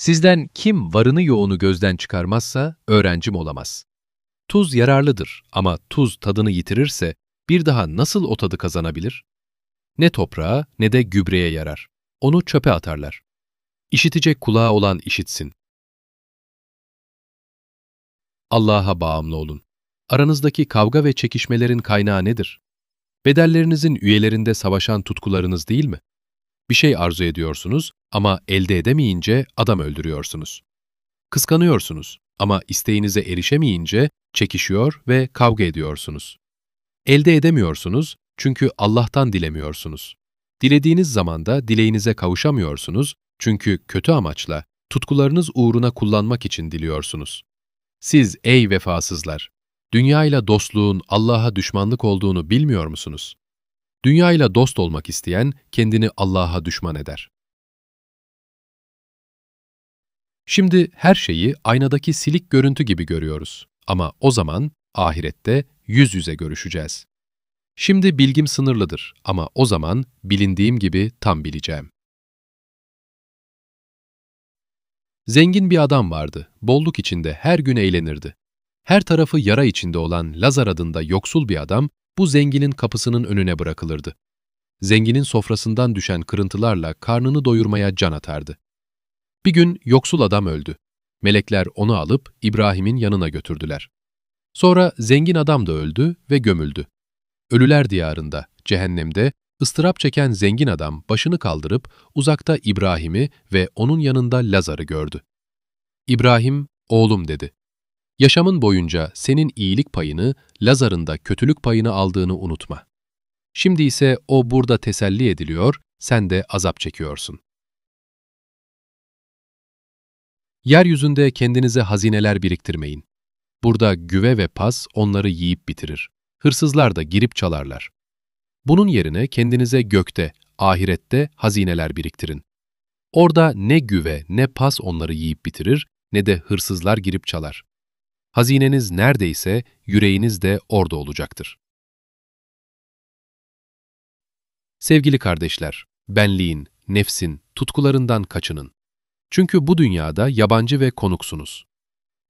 Sizden kim varını yoğunu gözden çıkarmazsa öğrencim olamaz. Tuz yararlıdır ama tuz tadını yitirirse bir daha nasıl o tadı kazanabilir? Ne toprağa ne de gübreye yarar. Onu çöpe atarlar. İşitecek kulağı olan işitsin. Allah'a bağımlı olun. Aranızdaki kavga ve çekişmelerin kaynağı nedir? Bedellerinizin üyelerinde savaşan tutkularınız değil mi? Bir şey arzu ediyorsunuz ama elde edemeyince adam öldürüyorsunuz. Kıskanıyorsunuz ama isteğinize erişemeyince çekişiyor ve kavga ediyorsunuz. Elde edemiyorsunuz çünkü Allah'tan dilemiyorsunuz. Dilediğiniz zaman da dileğinize kavuşamıyorsunuz çünkü kötü amaçla, tutkularınız uğruna kullanmak için diliyorsunuz. Siz ey vefasızlar! Dünyayla dostluğun Allah'a düşmanlık olduğunu bilmiyor musunuz? Dünyayla dost olmak isteyen kendini Allah'a düşman eder. Şimdi her şeyi aynadaki silik görüntü gibi görüyoruz. Ama o zaman ahirette yüz yüze görüşeceğiz. Şimdi bilgim sınırlıdır ama o zaman bilindiğim gibi tam bileceğim. Zengin bir adam vardı, bolluk içinde her gün eğlenirdi. Her tarafı yara içinde olan Lazar adında yoksul bir adam, bu zenginin kapısının önüne bırakılırdı. Zenginin sofrasından düşen kırıntılarla karnını doyurmaya can atardı. Bir gün yoksul adam öldü. Melekler onu alıp İbrahim'in yanına götürdüler. Sonra zengin adam da öldü ve gömüldü. Ölüler diyarında, cehennemde, ıstırap çeken zengin adam başını kaldırıp uzakta İbrahim'i ve onun yanında Lazar'ı gördü. İbrahim, oğlum dedi. Yaşamın boyunca senin iyilik payını, Lazar'ın da kötülük payını aldığını unutma. Şimdi ise o burada teselli ediliyor, sen de azap çekiyorsun. Yeryüzünde kendinize hazineler biriktirmeyin. Burada güve ve pas onları yiyip bitirir. Hırsızlar da girip çalarlar. Bunun yerine kendinize gökte, ahirette hazineler biriktirin. Orada ne güve ne pas onları yiyip bitirir ne de hırsızlar girip çalar. Hazineniz neredeyse yüreğiniz de orada olacaktır. Sevgili kardeşler, benliğin, nefsin, tutkularından kaçının. Çünkü bu dünyada yabancı ve konuksunuz.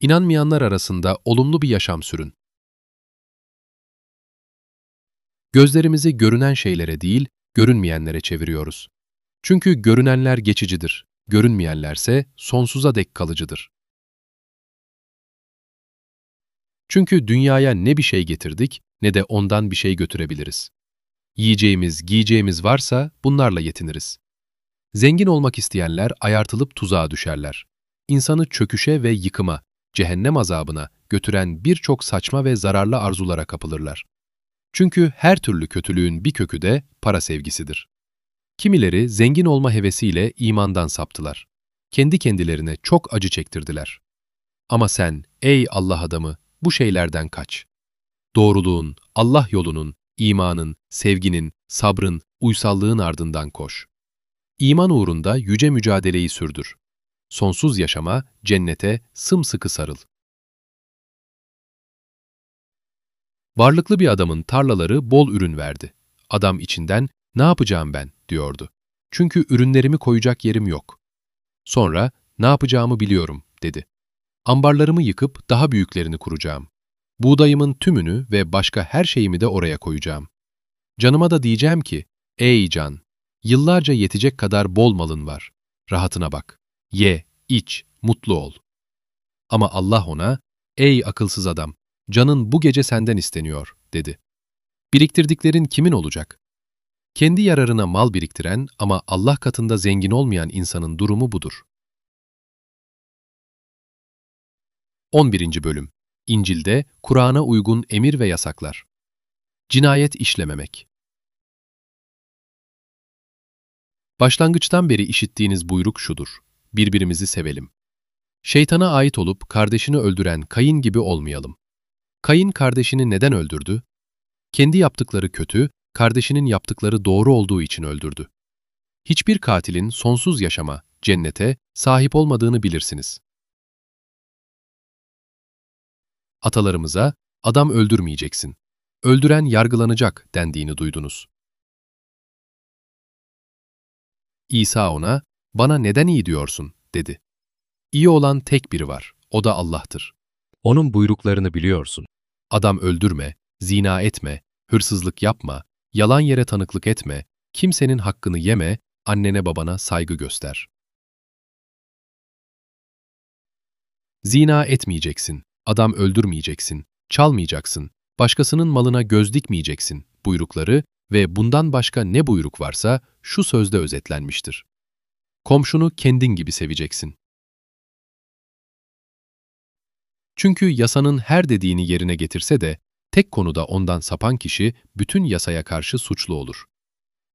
İnanmayanlar arasında olumlu bir yaşam sürün. Gözlerimizi görünen şeylere değil, görünmeyenlere çeviriyoruz. Çünkü görünenler geçicidir, görünmeyenlerse sonsuza dek kalıcıdır. Çünkü dünyaya ne bir şey getirdik ne de ondan bir şey götürebiliriz. Yiyeceğimiz, giyeceğimiz varsa bunlarla yetiniriz. Zengin olmak isteyenler ayartılıp tuzağa düşerler. İnsanı çöküşe ve yıkıma, cehennem azabına götüren birçok saçma ve zararlı arzulara kapılırlar. Çünkü her türlü kötülüğün bir kökü de para sevgisidir. Kimileri zengin olma hevesiyle imandan saptılar. Kendi kendilerine çok acı çektirdiler. Ama sen, ey Allah adamı, bu şeylerden kaç. Doğruluğun, Allah yolunun, imanın, sevginin, sabrın, uysallığın ardından koş. İman uğrunda yüce mücadeleyi sürdür. Sonsuz yaşama, cennete sımsıkı sarıl. Varlıklı bir adamın tarlaları bol ürün verdi. Adam içinden, ne yapacağım ben, diyordu. Çünkü ürünlerimi koyacak yerim yok. Sonra, ne yapacağımı biliyorum, dedi. Ambarlarımı yıkıp daha büyüklerini kuracağım. Buğdayımın tümünü ve başka her şeyimi de oraya koyacağım. Canıma da diyeceğim ki, ey can, yıllarca yetecek kadar bol malın var. Rahatına bak. Ye, iç, mutlu ol. Ama Allah ona, ey akılsız adam, canın bu gece senden isteniyor, dedi. Biriktirdiklerin kimin olacak? Kendi yararına mal biriktiren ama Allah katında zengin olmayan insanın durumu budur. 11. Bölüm İncil'de Kur'an'a uygun emir ve yasaklar. Cinayet işlememek. Başlangıçtan beri işittiğiniz buyruk şudur. Birbirimizi sevelim. Şeytana ait olup kardeşini öldüren Kayın gibi olmayalım. Kayın kardeşini neden öldürdü? Kendi yaptıkları kötü, kardeşinin yaptıkları doğru olduğu için öldürdü. Hiçbir katilin sonsuz yaşama, cennete sahip olmadığını bilirsiniz. Atalarımıza, adam öldürmeyeceksin, öldüren yargılanacak dendiğini duydunuz. İsa ona, bana neden iyi diyorsun, dedi. İyi olan tek biri var, o da Allah'tır. Onun buyruklarını biliyorsun. Adam öldürme, zina etme, hırsızlık yapma, yalan yere tanıklık etme, kimsenin hakkını yeme, annene babana saygı göster. Zina etmeyeceksin, adam öldürmeyeceksin, çalmayacaksın, başkasının malına göz dikmeyeceksin buyrukları ve bundan başka ne buyruk varsa şu sözde özetlenmiştir. Komşunu kendin gibi seveceksin. Çünkü yasanın her dediğini yerine getirse de tek konuda ondan sapan kişi bütün yasaya karşı suçlu olur.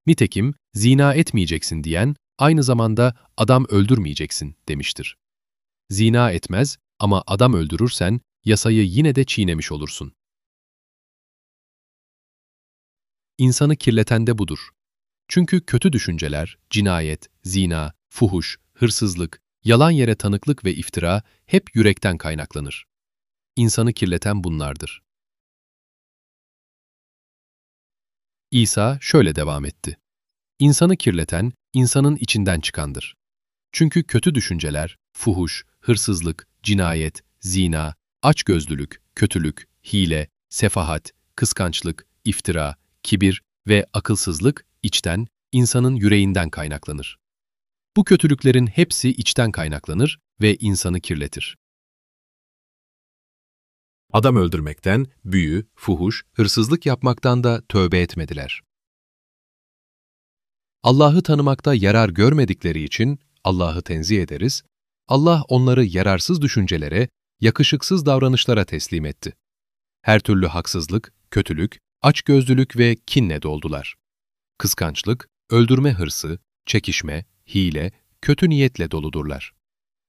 Nitekim zina etmeyeceksin diyen aynı zamanda adam öldürmeyeceksin demiştir. Zina etmez ama adam öldürürsen yasayı yine de çiğnemiş olursun. İnsanı kirleten de budur. Çünkü kötü düşünceler, cinayet, zina, fuhuş, hırsızlık, yalan yere tanıklık ve iftira hep yürekten kaynaklanır. İnsanı kirleten bunlardır. İsa şöyle devam etti. İnsanı kirleten, insanın içinden çıkandır. Çünkü kötü düşünceler, fuhuş, hırsızlık, cinayet, zina, açgözlülük, kötülük, hile, sefahat, kıskançlık, iftira, kibir ve akılsızlık içten, insanın yüreğinden kaynaklanır. Bu kötülüklerin hepsi içten kaynaklanır ve insanı kirletir. Adam öldürmekten, büyü, fuhuş, hırsızlık yapmaktan da tövbe etmediler. Allah'ı tanımakta yarar görmedikleri için Allah'ı tenzih ederiz, Allah onları yararsız düşüncelere, yakışıksız davranışlara teslim etti. Her türlü haksızlık, kötülük, açgözlülük ve kinle doldular. Kıskançlık, öldürme hırsı, çekişme, hile, kötü niyetle doludurlar.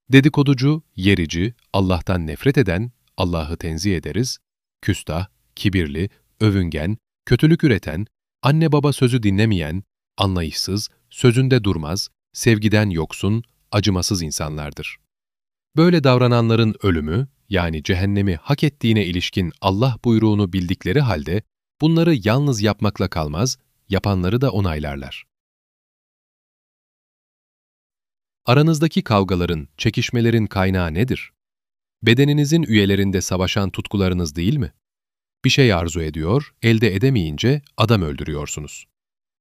Dedikoducu, yerici, Allah'tan nefret eden, Allah'ı tenzih ederiz, küstah, kibirli, övüngen, kötülük üreten, anne baba sözü dinlemeyen, anlayışsız, sözünde durmaz, sevgiden yoksun, acımasız insanlardır. Böyle davrananların ölümü, yani cehennemi hak ettiğine ilişkin Allah buyruğunu bildikleri halde, bunları yalnız yapmakla kalmaz, yapanları da onaylarlar. Aranızdaki kavgaların, çekişmelerin kaynağı nedir? Bedeninizin üyelerinde savaşan tutkularınız değil mi? Bir şey arzu ediyor, elde edemeyince adam öldürüyorsunuz.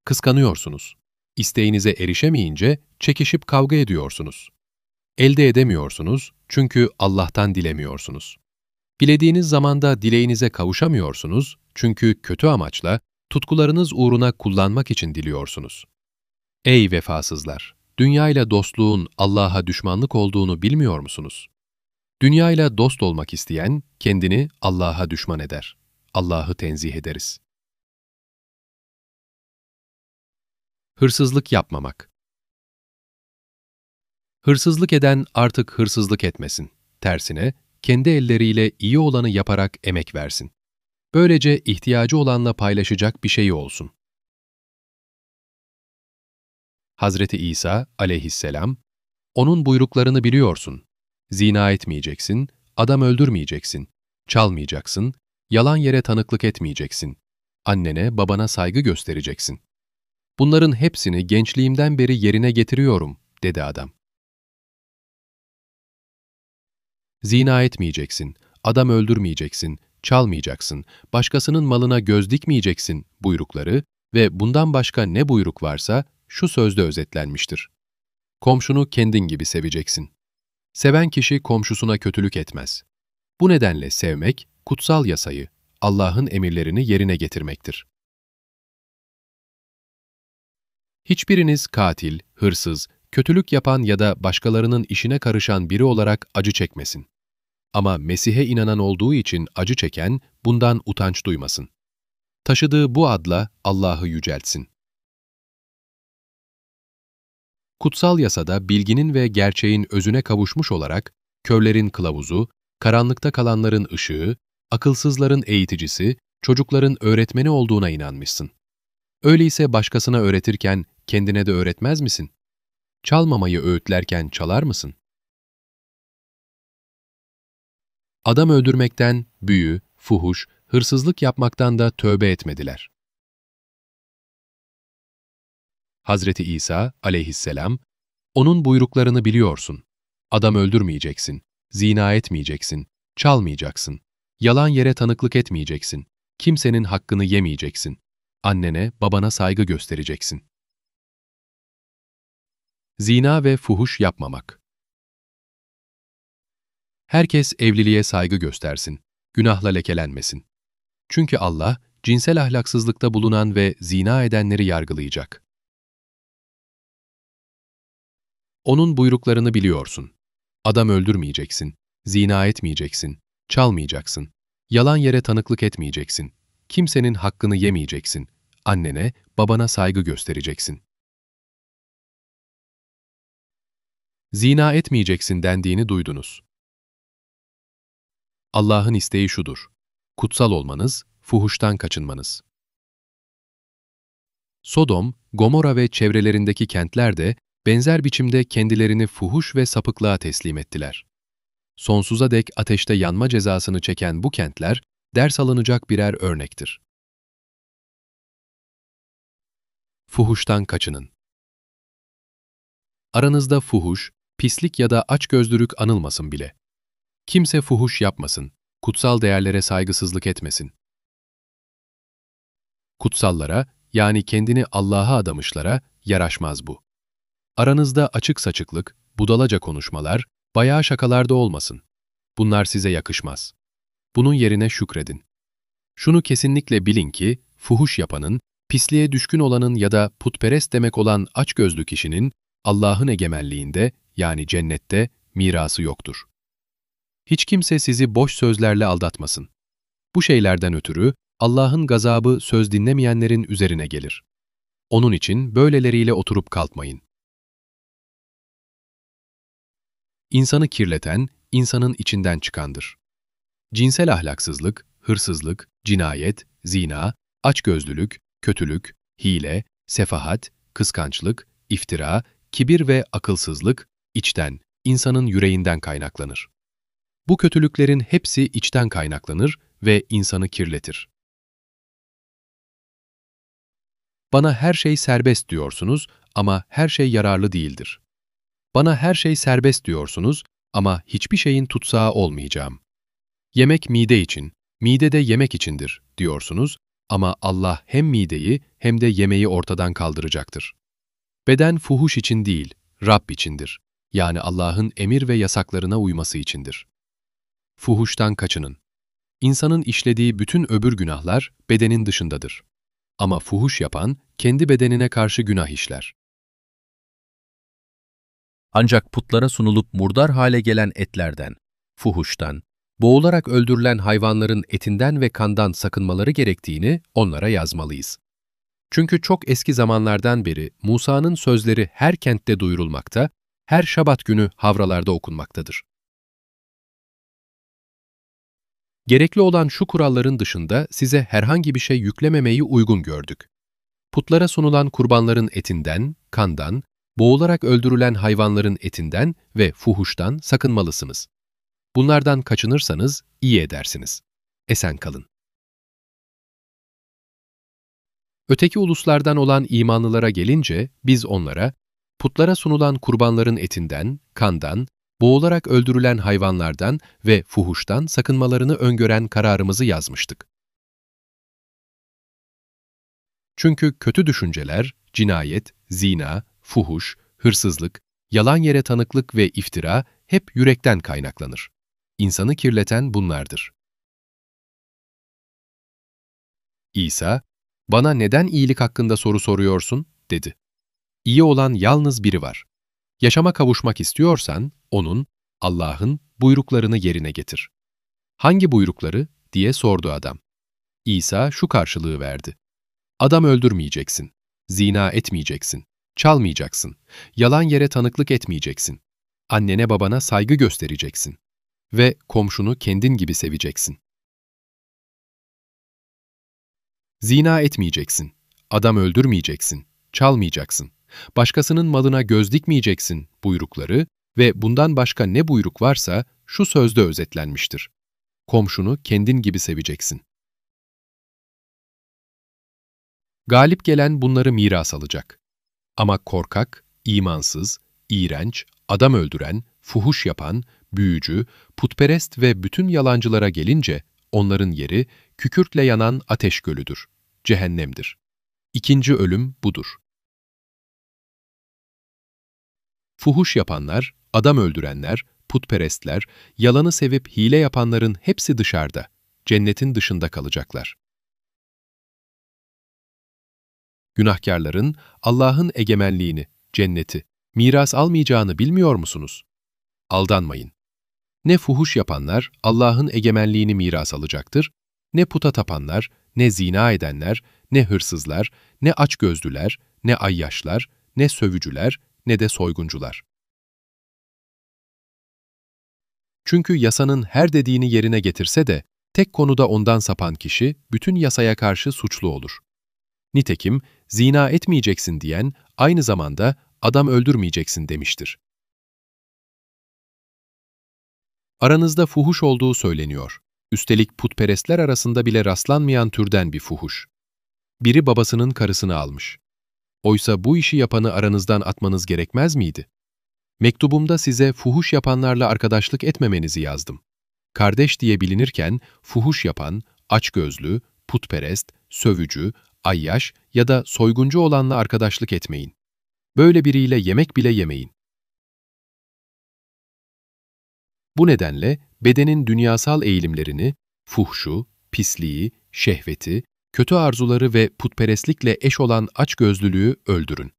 Kıskanıyorsunuz. İsteğinize erişemeyince çekişip kavga ediyorsunuz. Elde edemiyorsunuz çünkü Allah'tan dilemiyorsunuz. Dilediğiniz zamanda dileğinize kavuşamıyorsunuz çünkü kötü amaçla tutkularınız uğruna kullanmak için diliyorsunuz. Ey vefasızlar! Dünyayla dostluğun Allah'a düşmanlık olduğunu bilmiyor musunuz? Dünyayla dost olmak isteyen kendini Allah'a düşman eder. Allah'ı tenzih ederiz. Hırsızlık yapmamak Hırsızlık eden artık hırsızlık etmesin. Tersine, kendi elleriyle iyi olanı yaparak emek versin. Böylece ihtiyacı olanla paylaşacak bir şeyi olsun. Hazreti İsa aleyhisselam, onun buyruklarını biliyorsun. Zina etmeyeceksin, adam öldürmeyeceksin, çalmayacaksın, yalan yere tanıklık etmeyeceksin, annene, babana saygı göstereceksin. Bunların hepsini gençliğimden beri yerine getiriyorum, dedi adam. Zina etmeyeceksin, adam öldürmeyeceksin, çalmayacaksın, başkasının malına göz dikmeyeceksin buyrukları ve bundan başka ne buyruk varsa şu sözde özetlenmiştir. Komşunu kendin gibi seveceksin. Seven kişi komşusuna kötülük etmez. Bu nedenle sevmek, kutsal yasayı, Allah'ın emirlerini yerine getirmektir. Hiçbiriniz katil, hırsız, kötülük yapan ya da başkalarının işine karışan biri olarak acı çekmesin. Ama Mesih'e inanan olduğu için acı çeken bundan utanç duymasın. Taşıdığı bu adla Allah'ı yüceltsin. Kutsal yasada bilginin ve gerçeğin özüne kavuşmuş olarak körlerin kılavuzu, karanlıkta kalanların ışığı, akılsızların eğiticisi, çocukların öğretmeni olduğuna inanmışsın. Öyleyse başkasına öğretirken kendine de öğretmez misin? Çalmamayı öğütlerken çalar mısın? Adam öldürmekten, büyü, fuhuş, hırsızlık yapmaktan da tövbe etmediler. Hazreti İsa aleyhisselam, onun buyruklarını biliyorsun. Adam öldürmeyeceksin, zina etmeyeceksin, çalmayacaksın, yalan yere tanıklık etmeyeceksin, kimsenin hakkını yemeyeceksin, annene, babana saygı göstereceksin. Zina ve fuhuş yapmamak. Herkes evliliğe saygı göstersin, günahla lekelenmesin. Çünkü Allah, cinsel ahlaksızlıkta bulunan ve zina edenleri yargılayacak. Onun buyruklarını biliyorsun. Adam öldürmeyeceksin, zina etmeyeceksin, çalmayacaksın, yalan yere tanıklık etmeyeceksin, kimsenin hakkını yemeyeceksin, annene, babana saygı göstereceksin. Zina etmeyeceksin dendiğini duydunuz. Allah'ın isteği şudur. Kutsal olmanız, fuhuştan kaçınmanız. Sodom, Gomora ve çevrelerindeki kentler de benzer biçimde kendilerini fuhuş ve sapıklığa teslim ettiler. Sonsuza dek ateşte yanma cezasını çeken bu kentler, ders alınacak birer örnektir. Fuhuştan kaçının. Aranızda fuhuş, pislik ya da açgözlülük anılmasın bile. Kimse fuhuş yapmasın, kutsal değerlere saygısızlık etmesin. Kutsallara, yani kendini Allah'a adamışlara yaraşmaz bu. Aranızda açık saçıklık, budalaca konuşmalar, bayağı şakalarda olmasın. Bunlar size yakışmaz. Bunun yerine şükredin. Şunu kesinlikle bilin ki, fuhuş yapanın, pisliğe düşkün olanın ya da putperest demek olan açgözlü kişinin, Allah'ın egemenliğinde, yani cennette, mirası yoktur. Hiç kimse sizi boş sözlerle aldatmasın. Bu şeylerden ötürü Allah'ın gazabı söz dinlemeyenlerin üzerine gelir. Onun için böyleleriyle oturup kalkmayın. İnsanı kirleten, insanın içinden çıkandır. Cinsel ahlaksızlık, hırsızlık, cinayet, zina, açgözlülük, kötülük, hile, sefahat, kıskançlık, iftira, kibir ve akılsızlık içten, insanın yüreğinden kaynaklanır. Bu kötülüklerin hepsi içten kaynaklanır ve insanı kirletir. Bana her şey serbest diyorsunuz ama her şey yararlı değildir. Bana her şey serbest diyorsunuz ama hiçbir şeyin tutsağı olmayacağım. Yemek mide için, mide de yemek içindir diyorsunuz ama Allah hem mideyi hem de yemeği ortadan kaldıracaktır. Beden fuhuş için değil, Rab içindir. Yani Allah'ın emir ve yasaklarına uyması içindir. Fuhuştan kaçının. İnsanın işlediği bütün öbür günahlar bedenin dışındadır. Ama fuhuş yapan kendi bedenine karşı günah işler. Ancak putlara sunulup murdar hale gelen etlerden, fuhuştan, boğularak öldürülen hayvanların etinden ve kandan sakınmaları gerektiğini onlara yazmalıyız. Çünkü çok eski zamanlardan beri Musa'nın sözleri her kentte duyurulmakta, her şabat günü havralarda okunmaktadır. Gerekli olan şu kuralların dışında size herhangi bir şey yüklememeyi uygun gördük. Putlara sunulan kurbanların etinden, kandan, boğularak öldürülen hayvanların etinden ve fuhuştan sakınmalısınız. Bunlardan kaçınırsanız iyi edersiniz. Esen kalın. Öteki uluslardan olan imanlılara gelince biz onlara, putlara sunulan kurbanların etinden, kandan, boğularak öldürülen hayvanlardan ve fuhuştan sakınmalarını öngören kararımızı yazmıştık. Çünkü kötü düşünceler, cinayet, zina, fuhuş, hırsızlık, yalan yere tanıklık ve iftira hep yürekten kaynaklanır. İnsanı kirleten bunlardır. İsa, bana neden iyilik hakkında soru soruyorsun, dedi. İyi olan yalnız biri var. Yaşama kavuşmak istiyorsan, onun, Allah'ın buyruklarını yerine getir. Hangi buyrukları? diye sordu adam. İsa şu karşılığı verdi. Adam öldürmeyeceksin, zina etmeyeceksin, çalmayacaksın, yalan yere tanıklık etmeyeceksin, annene babana saygı göstereceksin ve komşunu kendin gibi seveceksin. Zina etmeyeceksin, adam öldürmeyeceksin, çalmayacaksın, başkasının malına göz dikmeyeceksin buyrukları ve bundan başka ne buyruk varsa şu sözde özetlenmiştir. Komşunu kendin gibi seveceksin. Galip gelen bunları miras alacak. Ama korkak, imansız, iğrenç, adam öldüren, fuhuş yapan, büyücü, putperest ve bütün yalancılara gelince onların yeri kükürtle yanan ateş gölüdür, cehennemdir. İkinci ölüm budur. Fuhuş yapanlar, adam öldürenler, putperestler, yalanı sevip hile yapanların hepsi dışarıda, cennetin dışında kalacaklar. Günahkarların Allah'ın egemenliğini, cenneti, miras almayacağını bilmiyor musunuz? Aldanmayın. Ne fuhuş yapanlar Allah'ın egemenliğini miras alacaktır, ne puta tapanlar, ne zina edenler, ne hırsızlar, ne açgözlüler, ne ayyaşlar, ne sövücüler, ne de soyguncular. Çünkü yasanın her dediğini yerine getirse de, tek konuda ondan sapan kişi bütün yasaya karşı suçlu olur. Nitekim, zina etmeyeceksin diyen, aynı zamanda adam öldürmeyeceksin demiştir. Aranızda fuhuş olduğu söyleniyor. Üstelik putperestler arasında bile rastlanmayan türden bir fuhuş. Biri babasının karısını almış. Oysa bu işi yapanı aranızdan atmanız gerekmez miydi? Mektubumda size fuhuş yapanlarla arkadaşlık etmemenizi yazdım. Kardeş diye bilinirken fuhuş yapan, açgözlü, putperest, sövücü, ayyaş ya da soyguncu olanla arkadaşlık etmeyin. Böyle biriyle yemek bile yemeyin. Bu nedenle bedenin dünyasal eğilimlerini, fuhşu, pisliği, şehveti, kötü arzuları ve putperestlikle eş olan açgözlülüğü öldürün.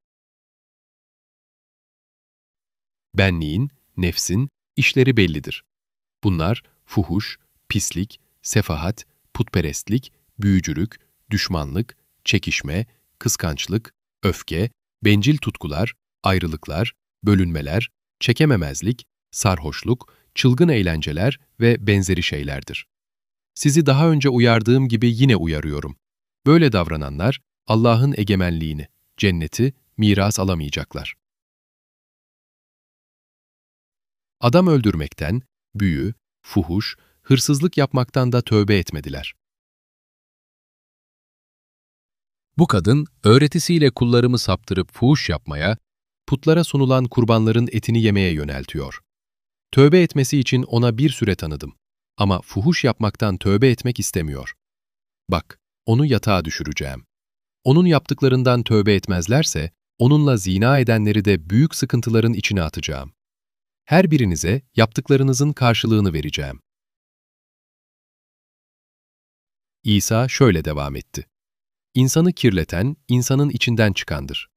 Benliğin, nefsin, işleri bellidir. Bunlar fuhuş, pislik, sefahat, putperestlik, büyücülük, düşmanlık, çekişme, kıskançlık, öfke, bencil tutkular, ayrılıklar, bölünmeler, çekememezlik, sarhoşluk, çılgın eğlenceler ve benzeri şeylerdir. Sizi daha önce uyardığım gibi yine uyarıyorum. Böyle davrananlar Allah'ın egemenliğini, cenneti miras alamayacaklar. Adam öldürmekten, büyü, fuhuş, hırsızlık yapmaktan da tövbe etmediler. Bu kadın, öğretisiyle kullarımı saptırıp fuhuş yapmaya, putlara sunulan kurbanların etini yemeye yöneltiyor. Tövbe etmesi için ona bir süre tanıdım. Ama fuhuş yapmaktan tövbe etmek istemiyor. Bak, onu yatağa düşüreceğim. Onun yaptıklarından tövbe etmezlerse, onunla zina edenleri de büyük sıkıntıların içine atacağım. Her birinize yaptıklarınızın karşılığını vereceğim. İsa şöyle devam etti. İnsanı kirleten, insanın içinden çıkandır.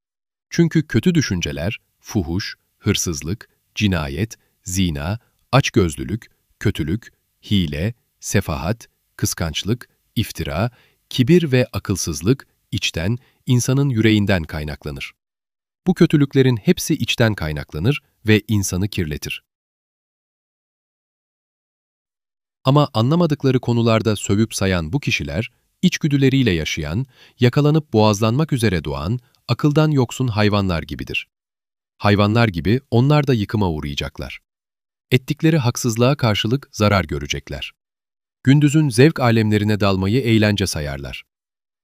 Çünkü kötü düşünceler, fuhuş, hırsızlık, cinayet, zina, açgözlülük, kötülük, hile, sefahat, kıskançlık, iftira, kibir ve akılsızlık içten, insanın yüreğinden kaynaklanır. Bu kötülüklerin hepsi içten kaynaklanır ve insanı kirletir. Ama anlamadıkları konularda sövüp sayan bu kişiler, içgüdüleriyle yaşayan, yakalanıp boğazlanmak üzere doğan, akıldan yoksun hayvanlar gibidir. Hayvanlar gibi onlar da yıkıma uğrayacaklar. Ettikleri haksızlığa karşılık zarar görecekler. Gündüzün zevk alemlerine dalmayı eğlence sayarlar.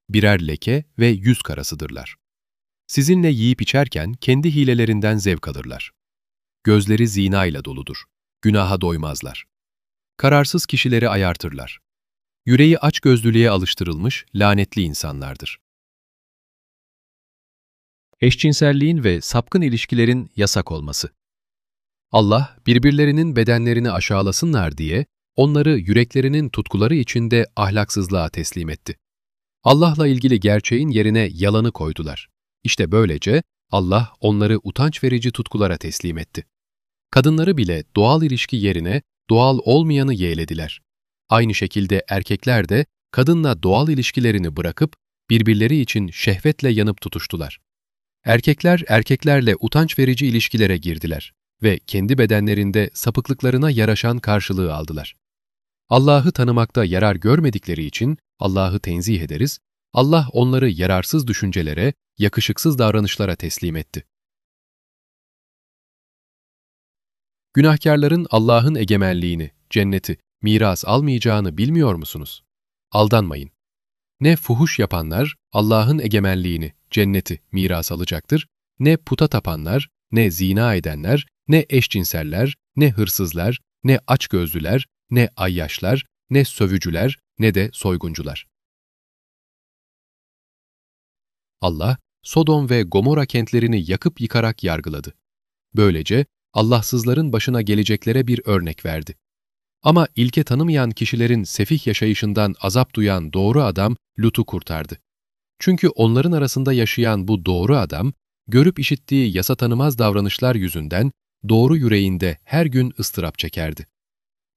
Birer leke ve yüz karasıdırlar. Sizinle yiyip içerken kendi hilelerinden zevk alırlar. Gözleri zina ile doludur. Günaha doymazlar. Kararsız kişileri ayartırlar. Yüreği aç gözlülüğe alıştırılmış lanetli insanlardır. Eşcinselliğin ve sapkın ilişkilerin yasak olması Allah, birbirlerinin bedenlerini aşağılasınlar diye onları yüreklerinin tutkuları içinde ahlaksızlığa teslim etti. Allah'la ilgili gerçeğin yerine yalanı koydular. İşte böylece Allah onları utanç verici tutkulara teslim etti. Kadınları bile doğal ilişki yerine doğal olmayanı yeğlediler. Aynı şekilde erkekler de kadınla doğal ilişkilerini bırakıp birbirleri için şehvetle yanıp tutuştular. Erkekler erkeklerle utanç verici ilişkilere girdiler ve kendi bedenlerinde sapıklıklarına yaraşan karşılığı aldılar. Allah'ı tanımakta yarar görmedikleri için Allah'ı tenzih ederiz, Allah onları yararsız düşüncelere, yakışıksız davranışlara teslim etti. Günahkarların Allah'ın egemenliğini, cenneti, miras almayacağını bilmiyor musunuz? Aldanmayın. Ne fuhuş yapanlar Allah'ın egemenliğini, cenneti miras alacaktır, ne puta tapanlar, ne zina edenler, ne eşcinseller, ne hırsızlar, ne açgözlüler, ne ayyaşlar, ne sövücüler, ne de soyguncular. Allah, Sodom ve Gomora kentlerini yakıp yıkarak yargıladı. Böylece Allahsızların başına geleceklere bir örnek verdi. Ama ilke tanımayan kişilerin sefih yaşayışından azap duyan doğru adam Lut'u kurtardı. Çünkü onların arasında yaşayan bu doğru adam, görüp işittiği yasa tanımaz davranışlar yüzünden doğru yüreğinde her gün ıstırap çekerdi.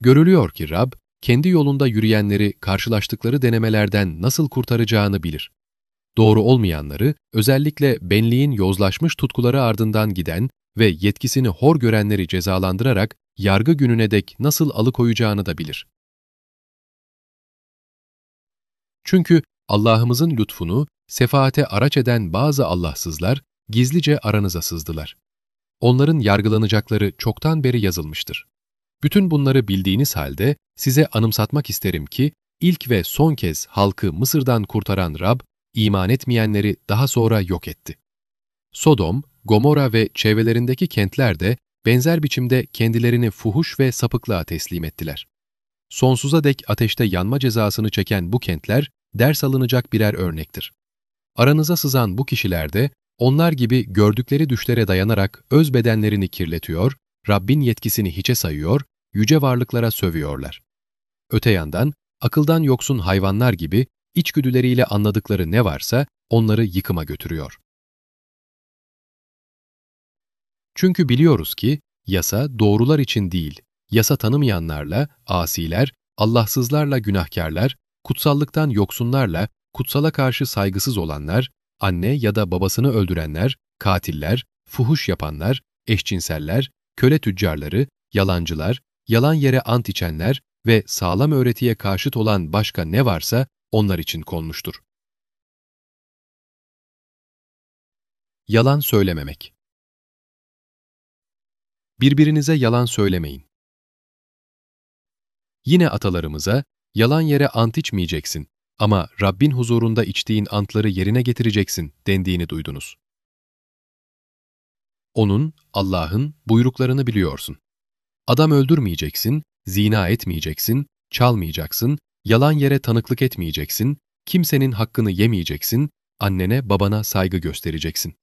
Görülüyor ki Rab, kendi yolunda yürüyenleri karşılaştıkları denemelerden nasıl kurtaracağını bilir. Doğru olmayanları, özellikle benliğin yozlaşmış tutkuları ardından giden ve yetkisini hor görenleri cezalandırarak yargı gününe dek nasıl alıkoyacağını da bilir. Çünkü Allah'ımızın lütfunu sefaate araç eden bazı Allahsızlar gizlice aranıza sızdılar. Onların yargılanacakları çoktan beri yazılmıştır. Bütün bunları bildiğiniz halde size anımsatmak isterim ki, ilk ve son kez halkı Mısır'dan kurtaran Rab, iman etmeyenleri daha sonra yok etti. Sodom, Gomora ve çevrelerindeki kentler de benzer biçimde kendilerini fuhuş ve sapıklığa teslim ettiler. Sonsuza dek ateşte yanma cezasını çeken bu kentler, ders alınacak birer örnektir. Aranıza sızan bu kişiler de, onlar gibi gördükleri düşlere dayanarak öz bedenlerini kirletiyor, Rabbin yetkisini hiçe sayıyor, yüce varlıklara sövüyorlar. Öte yandan, akıldan yoksun hayvanlar gibi içgüdüleriyle anladıkları ne varsa onları yıkıma götürüyor. Çünkü biliyoruz ki yasa doğrular için değil, yasa tanımayanlarla, asiler, Allahsızlarla günahkarlar, kutsallıktan yoksunlarla, kutsala karşı saygısız olanlar, anne ya da babasını öldürenler, katiller, fuhuş yapanlar, eşcinseller, köle tüccarları, yalancılar, yalan yere ant içenler ve sağlam öğretiye karşıt olan başka ne varsa onlar için konmuştur. Yalan söylememek Birbirinize yalan söylemeyin. Yine atalarımıza, yalan yere ant içmeyeceksin ama Rabbin huzurunda içtiğin antları yerine getireceksin dendiğini duydunuz. Onun, Allah'ın buyruklarını biliyorsun. Adam öldürmeyeceksin, zina etmeyeceksin, çalmayacaksın, yalan yere tanıklık etmeyeceksin, kimsenin hakkını yemeyeceksin, annene babana saygı göstereceksin.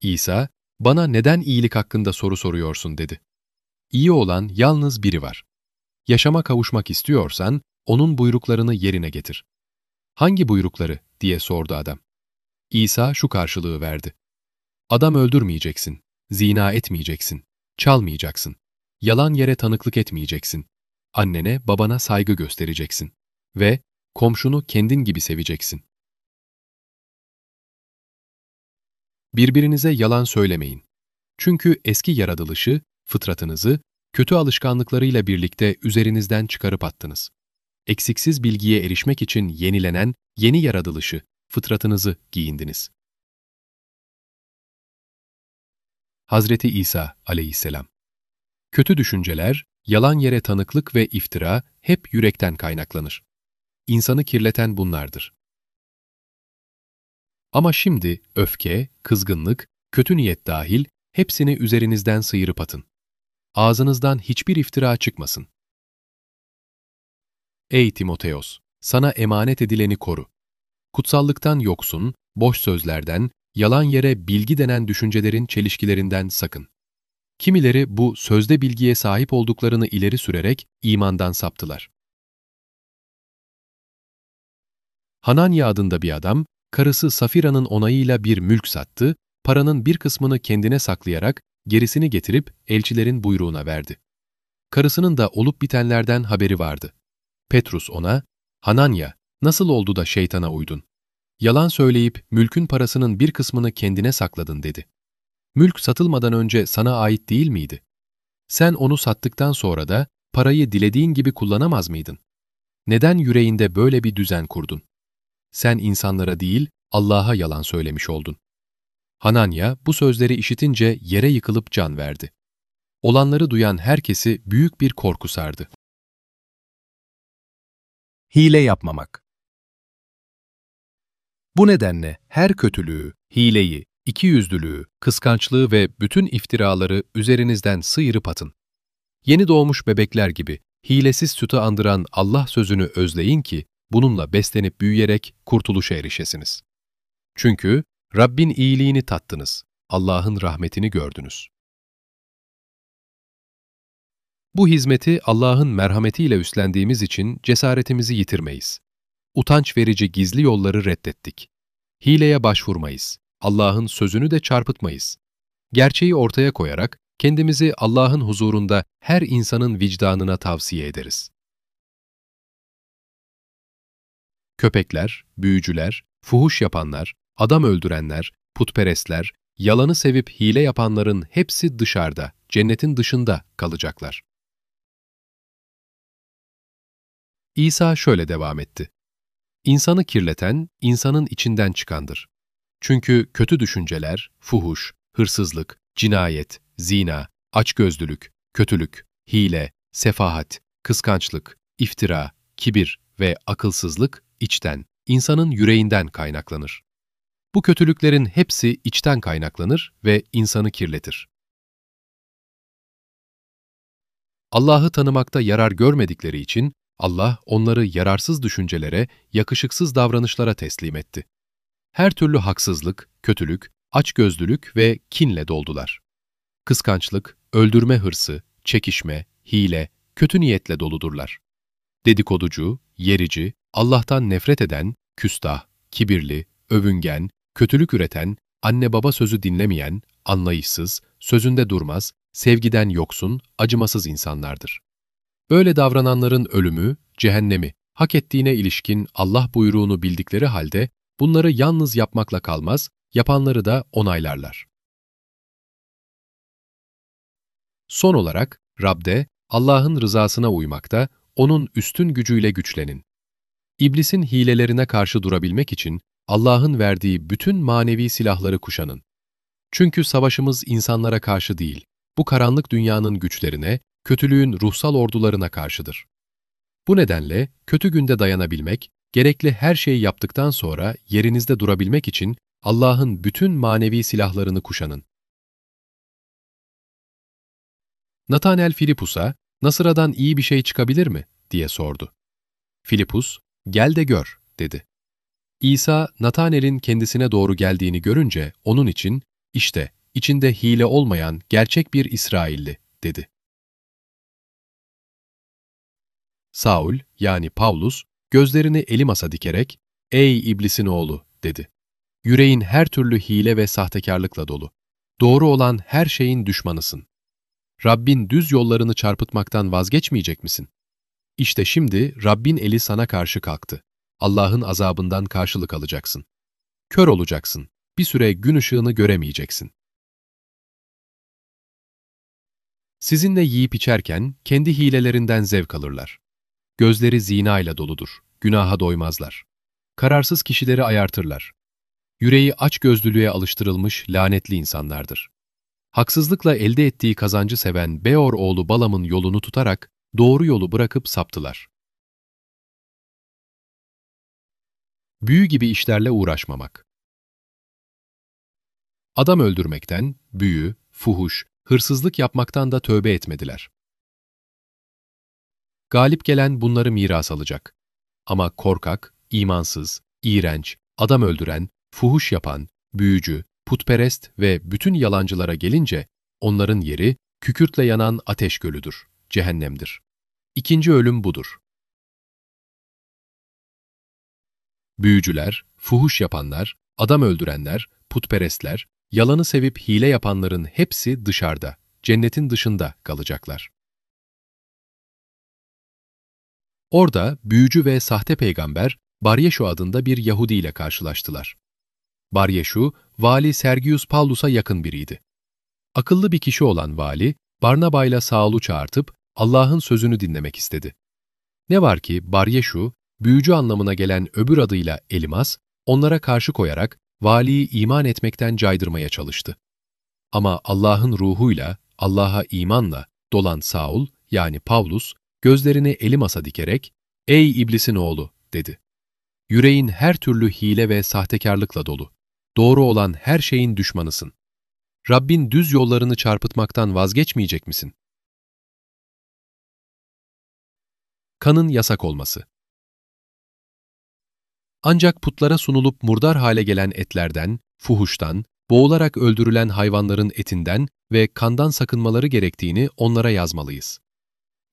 İsa, bana neden iyilik hakkında soru soruyorsun dedi. İyi olan yalnız biri var. Yaşama kavuşmak istiyorsan, onun buyruklarını yerine getir. Hangi buyrukları? diye sordu adam. İsa şu karşılığı verdi. Adam öldürmeyeceksin, zina etmeyeceksin, çalmayacaksın, yalan yere tanıklık etmeyeceksin, annene babana saygı göstereceksin ve komşunu kendin gibi seveceksin. Birbirinize yalan söylemeyin. Çünkü eski yaratılışı, fıtratınızı, kötü alışkanlıklarıyla birlikte üzerinizden çıkarıp attınız. Eksiksiz bilgiye erişmek için yenilenen yeni yaratılışı, fıtratınızı giyindiniz. Hazreti İsa aleyhisselam Kötü düşünceler, yalan yere tanıklık ve iftira hep yürekten kaynaklanır. İnsanı kirleten bunlardır. Ama şimdi öfke, kızgınlık, kötü niyet dahil hepsini üzerinizden sıyırıp atın. Ağzınızdan hiçbir iftira çıkmasın. Ey Timoteos! Sana emanet edileni koru. Kutsallıktan yoksun, boş sözlerden, yalan yere bilgi denen düşüncelerin çelişkilerinden sakın. Kimileri bu sözde bilgiye sahip olduklarını ileri sürerek imandan saptılar. Hananya adında bir adam, karısı Safira'nın onayıyla bir mülk sattı, paranın bir kısmını kendine saklayarak gerisini getirip elçilerin buyruğuna verdi. Karısının da olup bitenlerden haberi vardı. Petrus ona, Hananya, nasıl oldu da şeytana uydun? Yalan söyleyip mülkün parasının bir kısmını kendine sakladın dedi. Mülk satılmadan önce sana ait değil miydi? Sen onu sattıktan sonra da parayı dilediğin gibi kullanamaz mıydın? Neden yüreğinde böyle bir düzen kurdun? Sen insanlara değil, Allah'a yalan söylemiş oldun. Hananya bu sözleri işitince yere yıkılıp can verdi. Olanları duyan herkesi büyük bir korku sardı. Hile yapmamak Bu nedenle her kötülüğü, hileyi, İkiyüzlülüğü, kıskançlığı ve bütün iftiraları üzerinizden sıyırıp atın. Yeni doğmuş bebekler gibi hilesiz sütü andıran Allah sözünü özleyin ki bununla beslenip büyüyerek kurtuluşa erişesiniz. Çünkü Rabbin iyiliğini tattınız, Allah'ın rahmetini gördünüz. Bu hizmeti Allah'ın merhametiyle üstlendiğimiz için cesaretimizi yitirmeyiz. Utanç verici gizli yolları reddettik. Hileye başvurmayız. Allah'ın sözünü de çarpıtmayız. Gerçeği ortaya koyarak kendimizi Allah'ın huzurunda her insanın vicdanına tavsiye ederiz. Köpekler, büyücüler, fuhuş yapanlar, adam öldürenler, putperestler, yalanı sevip hile yapanların hepsi dışarıda, cennetin dışında kalacaklar. İsa şöyle devam etti. İnsanı kirleten, insanın içinden çıkandır. Çünkü kötü düşünceler, fuhuş, hırsızlık, cinayet, zina, açgözlülük, kötülük, hile, sefahat, kıskançlık, iftira, kibir ve akılsızlık içten, insanın yüreğinden kaynaklanır. Bu kötülüklerin hepsi içten kaynaklanır ve insanı kirletir. Allah'ı tanımakta yarar görmedikleri için Allah onları yararsız düşüncelere, yakışıksız davranışlara teslim etti. Her türlü haksızlık, kötülük, açgözlülük ve kinle doldular. Kıskançlık, öldürme hırsı, çekişme, hile, kötü niyetle doludurlar. Dedikoducu, yerici, Allah'tan nefret eden, küstah, kibirli, övüngen, kötülük üreten, anne baba sözü dinlemeyen, anlayışsız, sözünde durmaz, sevgiden yoksun, acımasız insanlardır. Böyle davrananların ölümü, cehennemi, hak ettiğine ilişkin Allah buyruğunu bildikleri halde bunları yalnız yapmakla kalmaz, yapanları da onaylarlar. Son olarak Rab'de Allah'ın rızasına uymakta, O'nun üstün gücüyle güçlenin. İblisin hilelerine karşı durabilmek için Allah'ın verdiği bütün manevi silahları kuşanın. Çünkü savaşımız insanlara karşı değil, bu karanlık dünyanın güçlerine, kötülüğün ruhsal ordularına karşıdır. Bu nedenle kötü günde dayanabilmek, gerekli her şeyi yaptıktan sonra yerinizde durabilmek için Allah'ın bütün manevi silahlarını kuşanın. Natanel Filipus'a, Nasıra'dan iyi bir şey çıkabilir mi? diye sordu. Filipus, gel de gör, dedi. İsa, Natanel'in kendisine doğru geldiğini görünce onun için, işte, içinde hile olmayan gerçek bir İsrailli, dedi. Saul, yani Pavlus, gözlerini Elimas'a dikerek, ''Ey iblisin oğlu'' dedi. ''Yüreğin her türlü hile ve sahtekarlıkla dolu. Doğru olan her şeyin düşmanısın. Rabbin düz yollarını çarpıtmaktan vazgeçmeyecek misin? İşte şimdi Rabbin eli sana karşı kalktı. Allah'ın azabından karşılık alacaksın. Kör olacaksın. Bir süre gün ışığını göremeyeceksin. Sizinle yiyip içerken kendi hilelerinden zevk alırlar. Gözleri zina ile doludur, günaha doymazlar. Kararsız kişileri ayartırlar. Yüreği aç gözlülüğe alıştırılmış lanetli insanlardır. Haksızlıkla elde ettiği kazancı seven Beor oğlu Balam'ın yolunu tutarak doğru yolu bırakıp saptılar. Büyü gibi işlerle uğraşmamak. Adam öldürmekten, büyü, fuhuş, hırsızlık yapmaktan da tövbe etmediler. Galip gelen bunları miras alacak. Ama korkak, imansız, iğrenç, adam öldüren, fuhuş yapan, büyücü, putperest ve bütün yalancılara gelince onların yeri kükürtle yanan ateş gölüdür, cehennemdir. İkinci ölüm budur. Büyücüler, fuhuş yapanlar, adam öldürenler, putperestler, yalanı sevip hile yapanların hepsi dışarıda, cennetin dışında kalacaklar. Orada büyücü ve sahte peygamber Baryeşu adında bir Yahudi ile karşılaştılar. Baryeşu, vali Sergius Paulus'a yakın biriydi. Akıllı bir kişi olan vali, Barnaba ile Saul'u çağırtıp Allah'ın sözünü dinlemek istedi. Ne var ki Baryeşu, büyücü anlamına gelen öbür adıyla Elimas, onlara karşı koyarak valiyi iman etmekten caydırmaya çalıştı. Ama Allah'ın ruhuyla, Allah'a imanla dolan Saul yani Pavlus, gözlerini Elimas'a dikerek, ''Ey iblisin oğlu!'' dedi. Yüreğin her türlü hile ve sahtekarlıkla dolu. doğru olan her şeyin düşmanısın. Rabbin düz yollarını çarpıtmaktan vazgeçmeyecek misin? Kanın yasak olması Ancak putlara sunulup murdar hale gelen etlerden, fuhuştan, boğularak öldürülen hayvanların etinden ve kandan sakınmaları gerektiğini onlara yazmalıyız.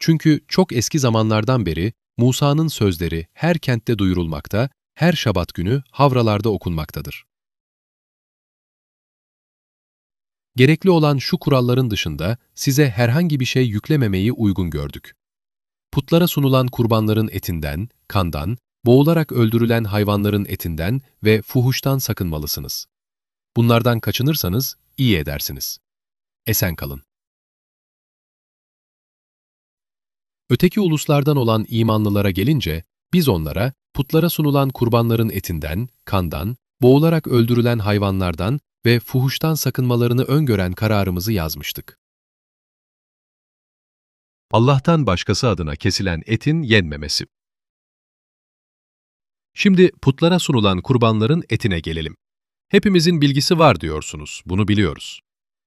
Çünkü çok eski zamanlardan beri Musa'nın sözleri her kentte duyurulmakta, her şabat günü havralarda okunmaktadır. Gerekli olan şu kuralların dışında size herhangi bir şey yüklememeyi uygun gördük. Putlara sunulan kurbanların etinden, kandan, boğularak öldürülen hayvanların etinden ve fuhuştan sakınmalısınız. Bunlardan kaçınırsanız iyi edersiniz. Esen kalın. Öteki uluslardan olan imanlılara gelince, biz onlara putlara sunulan kurbanların etinden, kandan, boğularak öldürülen hayvanlardan ve fuhuştan sakınmalarını öngören kararımızı yazmıştık. Allah'tan başkası adına kesilen etin yenmemesi. Şimdi putlara sunulan kurbanların etine gelelim. Hepimizin bilgisi var diyorsunuz, bunu biliyoruz.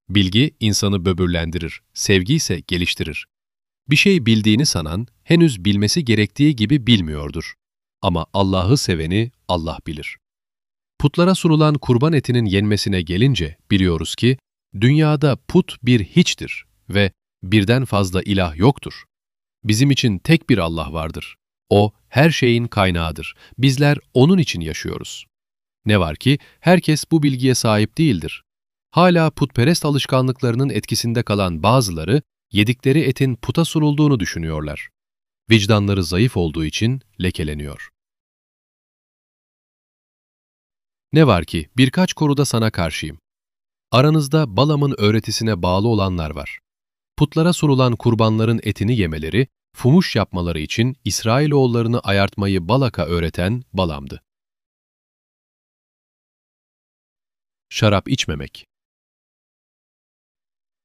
Bilgi insanı böbürlendirir, sevgi ise geliştirir. Bir şey bildiğini sanan, henüz bilmesi gerektiği gibi bilmiyordur. Ama Allah'ı seveni Allah bilir. Putlara sunulan kurban etinin yenmesine gelince biliyoruz ki, dünyada put bir hiçtir ve birden fazla ilah yoktur. Bizim için tek bir Allah vardır. O, her şeyin kaynağıdır. Bizler O'nun için yaşıyoruz. Ne var ki, herkes bu bilgiye sahip değildir. Hala putperest alışkanlıklarının etkisinde kalan bazıları, yedikleri etin puta sunulduğunu düşünüyorlar. Vicdanları zayıf olduğu için lekeleniyor. Ne var ki birkaç konuda sana karşıyım. Aranızda Balam'ın öğretisine bağlı olanlar var. Putlara sunulan kurbanların etini yemeleri, fumuş yapmaları için İsrailoğullarını ayartmayı Balak'a öğreten Balam'dı. Şarap içmemek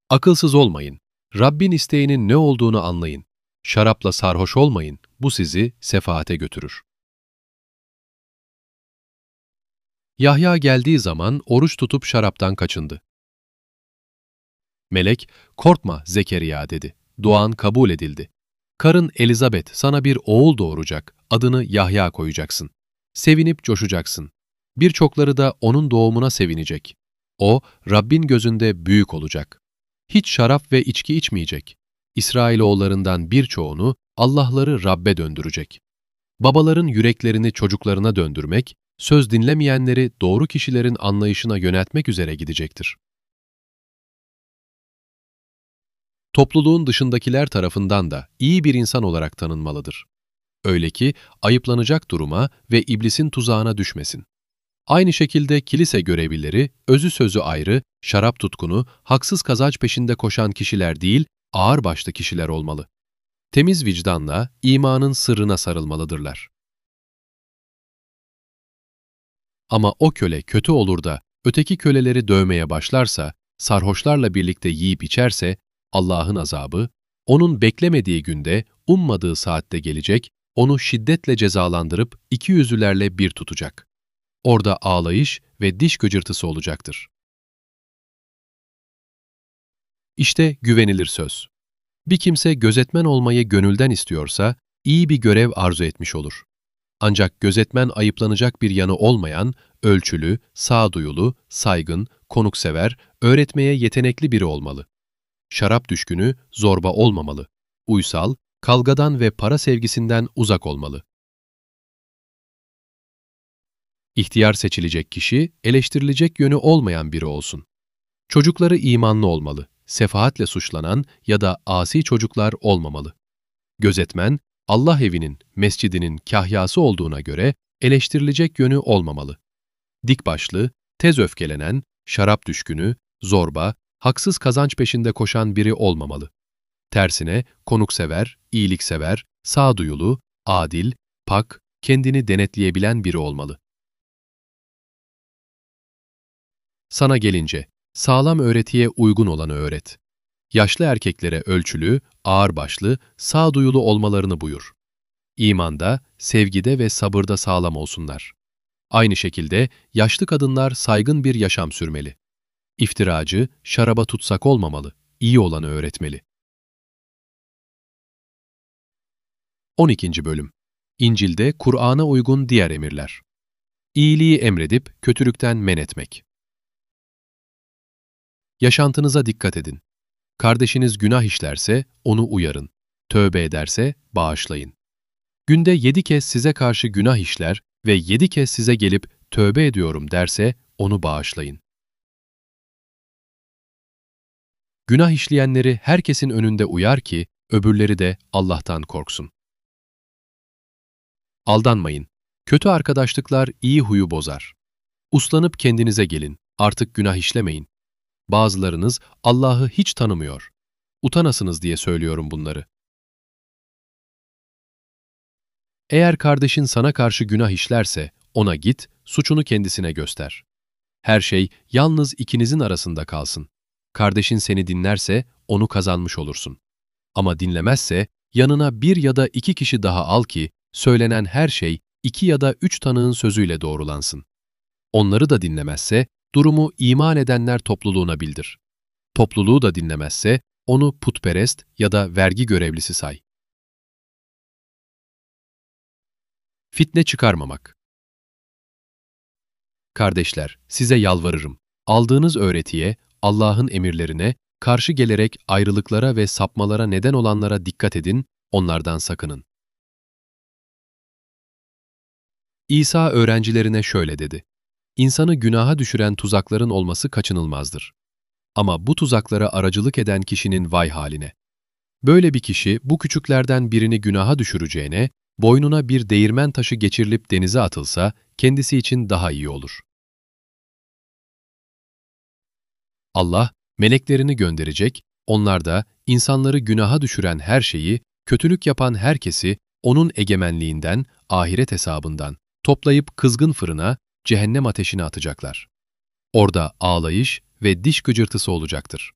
Akılsız olmayın. Rabbin isteğinin ne olduğunu anlayın. Şarapla sarhoş olmayın, bu sizi sefaate götürür. Yahya geldiği zaman oruç tutup şaraptan kaçındı. Melek, korkma Zekeriya dedi. Duan kabul edildi. Karın Elizabeth sana bir oğul doğuracak, adını Yahya koyacaksın. Sevinip coşacaksın. Birçokları da onun doğumuna sevinecek. O, Rabbin gözünde büyük olacak. Hiç şarap ve içki içmeyecek. İsrailoğullarından birçoğunu Allah'ları Rabbe döndürecek. Babaların yüreklerini çocuklarına döndürmek, söz dinlemeyenleri doğru kişilerin anlayışına yöneltmek üzere gidecektir. Topluluğun dışındakiler tarafından da iyi bir insan olarak tanınmalıdır. Öyle ki ayıplanacak duruma ve iblisin tuzağına düşmesin. Aynı şekilde kilise görevlileri, özü sözü ayrı, şarap tutkunu, haksız kazanç peşinde koşan kişiler değil, ağırbaşlı kişiler olmalı. Temiz vicdanla imanın sırrına sarılmalıdırlar. Ama o köle kötü olur da öteki köleleri dövmeye başlarsa, sarhoşlarla birlikte yiyip içerse, Allah'ın azabı, onun beklemediği günde, ummadığı saatte gelecek, onu şiddetle cezalandırıp iki yüzülerle bir tutacak. Orada ağlayış ve diş gıcırtısı olacaktır. İşte güvenilir söz. Bir kimse gözetmen olmayı gönülden istiyorsa, iyi bir görev arzu etmiş olur. Ancak gözetmen ayıplanacak bir yanı olmayan, ölçülü, sağduyulu, saygın, konuksever, öğretmeye yetenekli biri olmalı. Şarap düşkünü, zorba olmamalı. Uysal, kavgadan ve para sevgisinden uzak olmalı. İhtiyar seçilecek kişi, eleştirilecek yönü olmayan biri olsun. Çocukları imanlı olmalı, sefaatle suçlanan ya da asi çocuklar olmamalı. Gözetmen, Allah evinin, mescidinin kahyası olduğuna göre eleştirilecek yönü olmamalı. Dik başlı, tez öfkelenen, şarap düşkünü, zorba, haksız kazanç peşinde koşan biri olmamalı. Tersine konuksever, iyiliksever, sağduyulu, adil, pak, kendini denetleyebilen biri olmalı. Sana gelince, sağlam öğretiye uygun olanı öğret. Yaşlı erkeklere ölçülü, ağırbaşlı, sağduyulu olmalarını buyur. İmanda, sevgide ve sabırda sağlam olsunlar. Aynı şekilde yaşlı kadınlar saygın bir yaşam sürmeli. İftiracı, şaraba tutsak olmamalı, iyi olanı öğretmeli. 12. Bölüm İncil'de Kur'an'a uygun diğer emirler. İyiliği emredip kötülükten men etmek. Yaşantınıza dikkat edin. Kardeşiniz günah işlerse onu uyarın. Tövbe ederse bağışlayın. Günde yedi kez size karşı günah işler ve yedi kez size gelip tövbe ediyorum derse onu bağışlayın. Günah işleyenleri herkesin önünde uyar ki öbürleri de Allah'tan korksun. Aldanmayın. Kötü arkadaşlıklar iyi huyu bozar. Uslanıp kendinize gelin. Artık günah işlemeyin. Bazılarınız Allah'ı hiç tanımıyor. Utanasınız diye söylüyorum bunları. Eğer kardeşin sana karşı günah işlerse, ona git, suçunu kendisine göster. Her şey yalnız ikinizin arasında kalsın. Kardeşin seni dinlerse, onu kazanmış olursun. Ama dinlemezse, yanına bir ya da iki kişi daha al ki, söylenen her şey iki ya da üç tanığın sözüyle doğrulansın. Onları da dinlemezse, durumu iman edenler topluluğuna bildir. Topluluğu da dinlemezse, onu putperest ya da vergi görevlisi say. Fitne çıkarmamak. Kardeşler, size yalvarırım. Aldığınız öğretiye, Allah'ın emirlerine, karşı gelerek ayrılıklara ve sapmalara neden olanlara dikkat edin, onlardan sakının. İsa öğrencilerine şöyle dedi. İnsanı günaha düşüren tuzakların olması kaçınılmazdır. Ama bu tuzaklara aracılık eden kişinin vay haline. Böyle bir kişi bu küçüklerden birini günaha düşüreceğine, boynuna bir değirmen taşı geçirilip denize atılsa kendisi için daha iyi olur. Allah, meleklerini gönderecek, onlar da insanları günaha düşüren her şeyi, kötülük yapan herkesi onun egemenliğinden, ahiret hesabından toplayıp kızgın fırına, cehennem ateşine atacaklar. Orada ağlayış ve diş gıcırtısı olacaktır.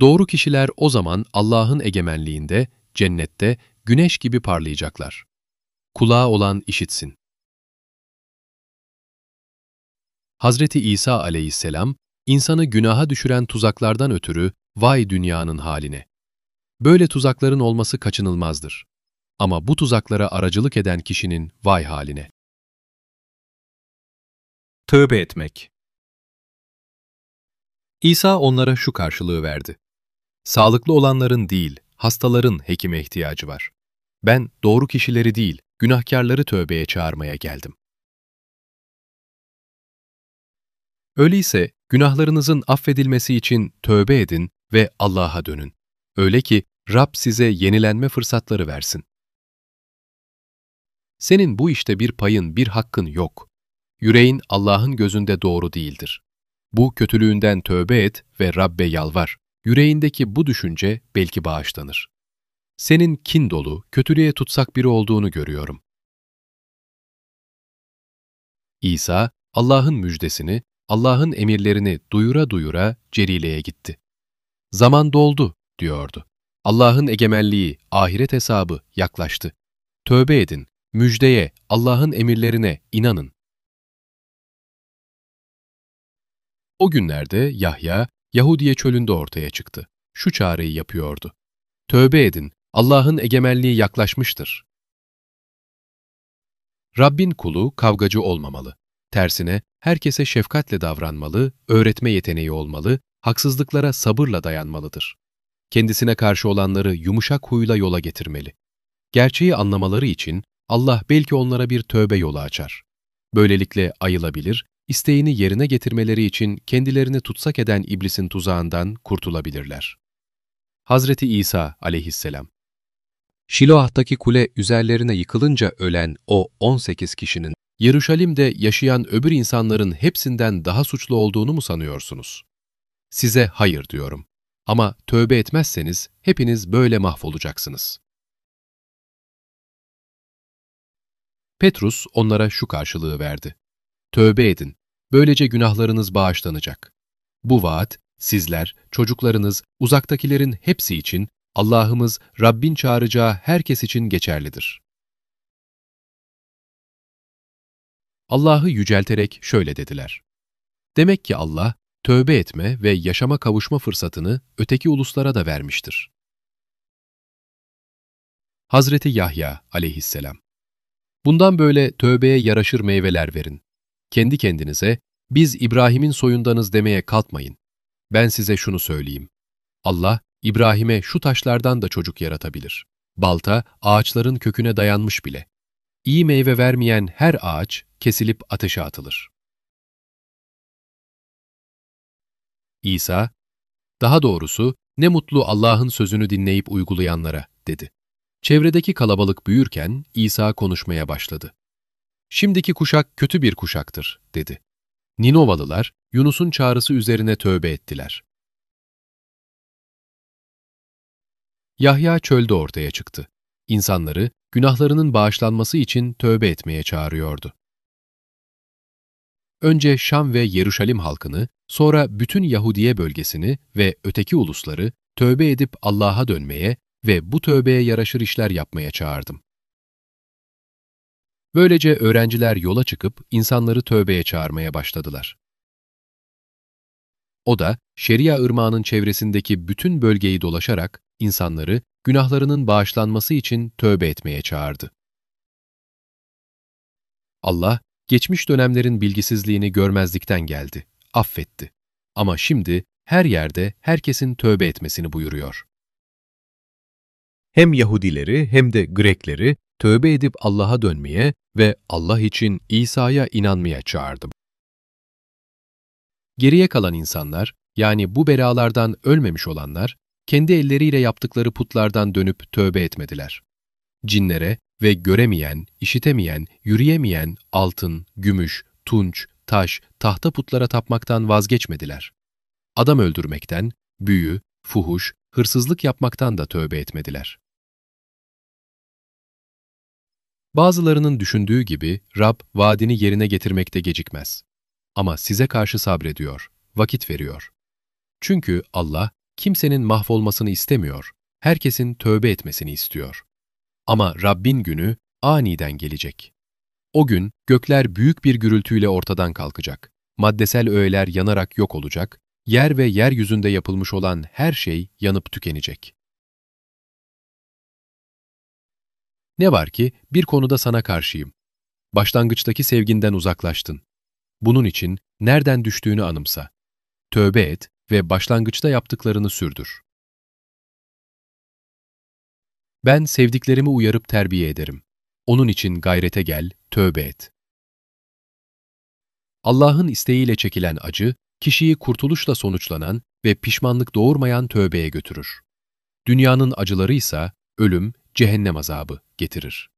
Doğru kişiler o zaman Allah'ın egemenliğinde, cennette, güneş gibi parlayacaklar. Kulağı olan işitsin. Hazreti İsa aleyhisselam, insanı günaha düşüren tuzaklardan ötürü vay dünyanın haline. Böyle tuzakların olması kaçınılmazdır. Ama bu tuzaklara aracılık eden kişinin vay haline. Tövbe etmek İsa onlara şu karşılığı verdi. Sağlıklı olanların değil, hastaların hekime ihtiyacı var. Ben doğru kişileri değil, günahkarları tövbeye çağırmaya geldim. Öyleyse günahlarınızın affedilmesi için tövbe edin ve Allah'a dönün. Öyle ki Rab size yenilenme fırsatları versin. Senin bu işte bir payın, bir hakkın yok. Yüreğin Allah'ın gözünde doğru değildir. Bu kötülüğünden tövbe et ve Rabbe yalvar. Yüreğindeki bu düşünce belki bağışlanır. Senin kin dolu, kötülüğe tutsak biri olduğunu görüyorum. İsa, Allah'ın müjdesini, Allah'ın emirlerini duyura duyura Celile'ye gitti. Zaman doldu, diyordu. Allah'ın egemenliği, ahiret hesabı yaklaştı. Tövbe edin, müjdeye, Allah'ın emirlerine inanın. O günlerde Yahya, Yahudiye çölünde ortaya çıktı. Şu çağrıyı yapıyordu. Tövbe edin, Allah'ın egemenliği yaklaşmıştır. Rabbin kulu kavgacı olmamalı. Tersine herkese şefkatle davranmalı, öğretme yeteneği olmalı, haksızlıklara sabırla dayanmalıdır. Kendisine karşı olanları yumuşak huyla yola getirmeli. Gerçeği anlamaları için Allah belki onlara bir tövbe yolu açar. Böylelikle ayılabilir, isteğini yerine getirmeleri için kendilerini tutsak eden iblisin tuzağından kurtulabilirler. Hazreti İsa aleyhisselam Şiloah'taki kule üzerlerine yıkılınca ölen o 18 kişinin, Yeruşalim'de yaşayan öbür insanların hepsinden daha suçlu olduğunu mu sanıyorsunuz? Size hayır diyorum. Ama tövbe etmezseniz hepiniz böyle mahvolacaksınız. Petrus onlara şu karşılığı verdi. Tövbe edin, böylece günahlarınız bağışlanacak. Bu vaat, sizler, çocuklarınız, uzaktakilerin hepsi için Allah'ımız Rabbin çağıracağı herkes için geçerlidir. Allah'ı yücelterek şöyle dediler. Demek ki Allah, tövbe etme ve yaşama kavuşma fırsatını öteki uluslara da vermiştir. Hazreti Yahya aleyhisselam Bundan böyle tövbeye yaraşır meyveler verin. Kendi kendinize, biz İbrahim'in soyundanız demeye kalkmayın. Ben size şunu söyleyeyim. Allah, İbrahim'e şu taşlardan da çocuk yaratabilir. Balta, ağaçların köküne dayanmış bile. İyi meyve vermeyen her ağaç kesilip ateşe atılır. İsa, daha doğrusu ne mutlu Allah'ın sözünü dinleyip uygulayanlara, dedi. Çevredeki kalabalık büyürken İsa konuşmaya başladı. Şimdiki kuşak kötü bir kuşaktır, dedi. Ninovalılar Yunus'un çağrısı üzerine tövbe ettiler. Yahya çölde ortaya çıktı. İnsanları günahlarının bağışlanması için tövbe etmeye çağırıyordu. Önce Şam ve Yeruşalim halkını, sonra bütün Yahudiye bölgesini ve öteki ulusları tövbe edip Allah'a dönmeye ve bu tövbeye yaraşır işler yapmaya çağırdım. Böylece öğrenciler yola çıkıp insanları tövbeye çağırmaya başladılar. O da Şeria ırmağının çevresindeki bütün bölgeyi dolaşarak insanları günahlarının bağışlanması için tövbe etmeye çağırdı. Allah, geçmiş dönemlerin bilgisizliğini görmezlikten geldi, affetti. Ama şimdi her yerde herkesin tövbe etmesini buyuruyor. Hem Yahudileri hem de Grekleri tövbe edip Allah'a dönmeye ve Allah için İsa'ya inanmaya çağırdım. Geriye kalan insanlar, yani bu belalardan ölmemiş olanlar, kendi elleriyle yaptıkları putlardan dönüp tövbe etmediler. Cinlere ve göremeyen, işitemeyen, yürüyemeyen altın, gümüş, tunç, taş, tahta putlara tapmaktan vazgeçmediler. Adam öldürmekten, büyü, fuhuş, hırsızlık yapmaktan da tövbe etmediler. Bazılarının düşündüğü gibi Rab vaadini yerine getirmekte gecikmez. Ama size karşı sabrediyor, vakit veriyor. Çünkü Allah kimsenin mahvolmasını istemiyor, herkesin tövbe etmesini istiyor. Ama Rabbin günü aniden gelecek. O gün gökler büyük bir gürültüyle ortadan kalkacak, maddesel öğeler yanarak yok olacak, yer ve yeryüzünde yapılmış olan her şey yanıp tükenecek. Ne var ki bir konuda sana karşıyım. Başlangıçtaki sevginden uzaklaştın. Bunun için nereden düştüğünü anımsa. Tövbe et ve başlangıçta yaptıklarını sürdür. Ben sevdiklerimi uyarıp terbiye ederim. Onun için gayrete gel, tövbe et. Allah'ın isteğiyle çekilen acı, kişiyi kurtuluşla sonuçlanan ve pişmanlık doğurmayan tövbeye götürür. Dünyanın acıları ise ölüm, cehennem azabı getirir.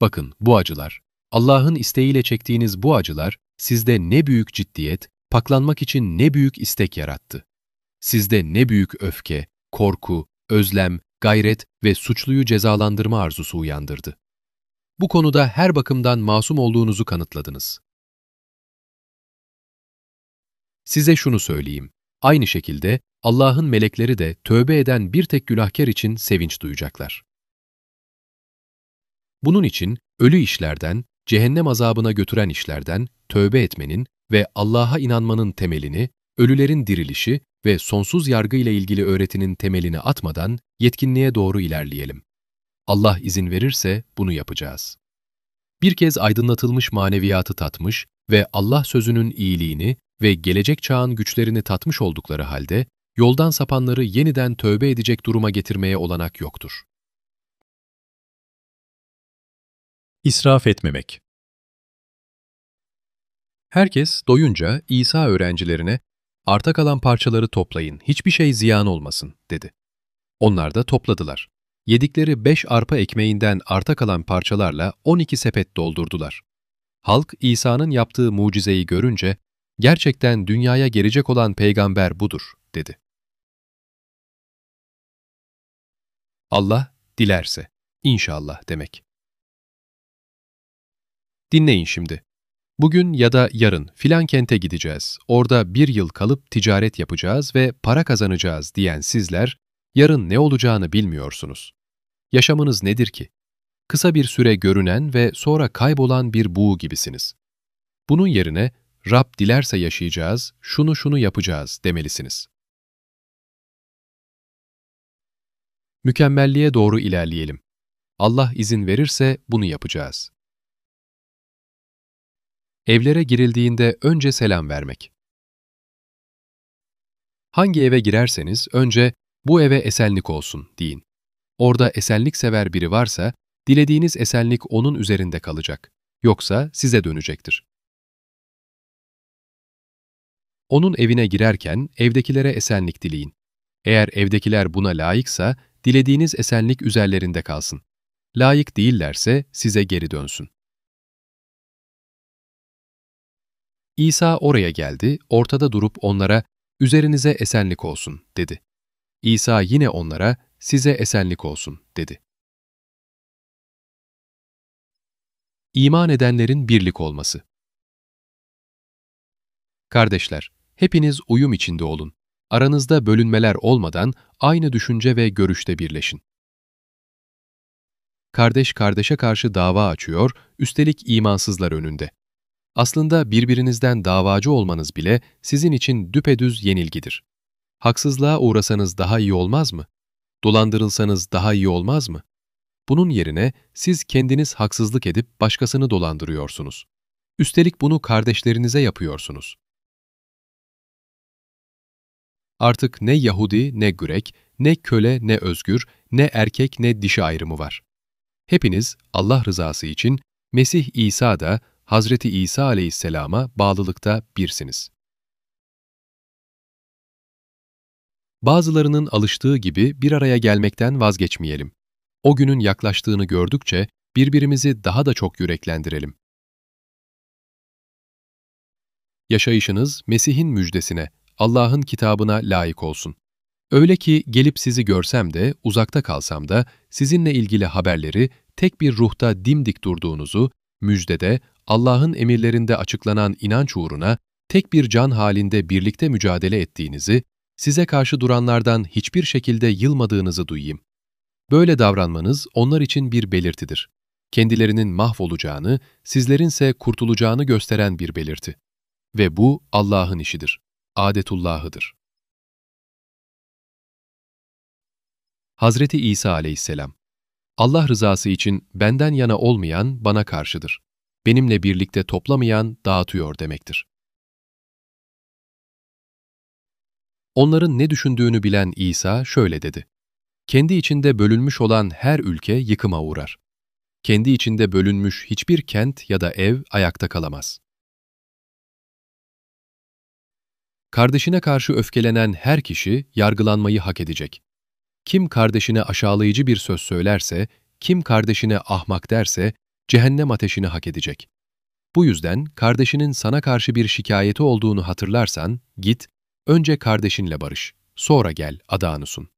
Bakın bu acılar, Allah'ın isteğiyle çektiğiniz bu acılar sizde ne büyük ciddiyet, paklanmak için ne büyük istek yarattı. Sizde ne büyük öfke, korku, özlem, gayret ve suçluyu cezalandırma arzusu uyandırdı. Bu konuda her bakımdan masum olduğunuzu kanıtladınız. Size şunu söyleyeyim. Aynı şekilde Allah'ın melekleri de tövbe eden bir tek günahkar için sevinç duyacaklar. Bunun için ölü işlerden, cehennem azabına götüren işlerden tövbe etmenin ve Allah'a inanmanın temelini, ölülerin dirilişi ve sonsuz yargı ile ilgili öğretinin temelini atmadan yetkinliğe doğru ilerleyelim. Allah izin verirse bunu yapacağız. Bir kez aydınlatılmış maneviyatı tatmış ve Allah sözünün iyiliğini ve gelecek çağın güçlerini tatmış oldukları halde, yoldan sapanları yeniden tövbe edecek duruma getirmeye olanak yoktur. İsraf etmemek Herkes doyunca İsa öğrencilerine, arta kalan parçaları toplayın, hiçbir şey ziyan olmasın, dedi. Onlar da topladılar. Yedikleri beş arpa ekmeğinden arta kalan parçalarla on iki sepet doldurdular. Halk İsa'nın yaptığı mucizeyi görünce, gerçekten dünyaya gelecek olan peygamber budur, dedi. Allah, dilerse, inşallah demek. Dinleyin şimdi. Bugün ya da yarın filan kente gideceğiz, orada bir yıl kalıp ticaret yapacağız ve para kazanacağız diyen sizler, yarın ne olacağını bilmiyorsunuz. Yaşamınız nedir ki? Kısa bir süre görünen ve sonra kaybolan bir buğu gibisiniz. Bunun yerine Rab dilerse yaşayacağız, şunu şunu yapacağız demelisiniz. Mükemmelliğe doğru ilerleyelim. Allah izin verirse bunu yapacağız. Evlere girildiğinde önce selam vermek. Hangi eve girerseniz önce bu eve esenlik olsun deyin. Orada esenlik sever biri varsa dilediğiniz esenlik onun üzerinde kalacak. Yoksa size dönecektir. Onun evine girerken evdekilere esenlik dileyin. Eğer evdekiler buna layıksa dilediğiniz esenlik üzerlerinde kalsın. Layık değillerse size geri dönsün. İsa oraya geldi, ortada durup onlara, üzerinize esenlik olsun, dedi. İsa yine onlara, size esenlik olsun, dedi. İman edenlerin birlik olması Kardeşler, hepiniz uyum içinde olun. Aranızda bölünmeler olmadan aynı düşünce ve görüşte birleşin. Kardeş kardeşe karşı dava açıyor, üstelik imansızlar önünde. Aslında birbirinizden davacı olmanız bile sizin için düpedüz yenilgidir. Haksızlığa uğrasanız daha iyi olmaz mı? Dolandırılsanız daha iyi olmaz mı? Bunun yerine siz kendiniz haksızlık edip başkasını dolandırıyorsunuz. Üstelik bunu kardeşlerinize yapıyorsunuz. Artık ne Yahudi ne Grek, ne köle ne özgür, ne erkek ne dişi ayrımı var. Hepiniz Allah rızası için Mesih İsa da Hazreti İsa aleyhisselama bağlılıkta birsiniz. Bazılarının alıştığı gibi bir araya gelmekten vazgeçmeyelim. O günün yaklaştığını gördükçe birbirimizi daha da çok yüreklendirelim. Yaşayışınız Mesih'in müjdesine, Allah'ın kitabına layık olsun. Öyle ki gelip sizi görsem de, uzakta kalsam da sizinle ilgili haberleri tek bir ruhta dimdik durduğunuzu, müjdede, Allah'ın emirlerinde açıklanan inanç uğruna tek bir can halinde birlikte mücadele ettiğinizi, size karşı duranlardan hiçbir şekilde yılmadığınızı duyayım. Böyle davranmanız onlar için bir belirtidir. Kendilerinin mahvolacağını, sizlerinse kurtulacağını gösteren bir belirti. Ve bu Allah'ın işidir, adetullahıdır. Hazreti İsa aleyhisselam Allah rızası için benden yana olmayan bana karşıdır. Benimle birlikte toplamayan dağıtıyor demektir. Onların ne düşündüğünü bilen İsa şöyle dedi. Kendi içinde bölünmüş olan her ülke yıkıma uğrar. Kendi içinde bölünmüş hiçbir kent ya da ev ayakta kalamaz. Kardeşine karşı öfkelenen her kişi yargılanmayı hak edecek. Kim kardeşine aşağılayıcı bir söz söylerse, kim kardeşine ahmak derse, cehennem ateşini hak edecek. Bu yüzden kardeşinin sana karşı bir şikayeti olduğunu hatırlarsan, git, önce kardeşinle barış, sonra gel adağını sun.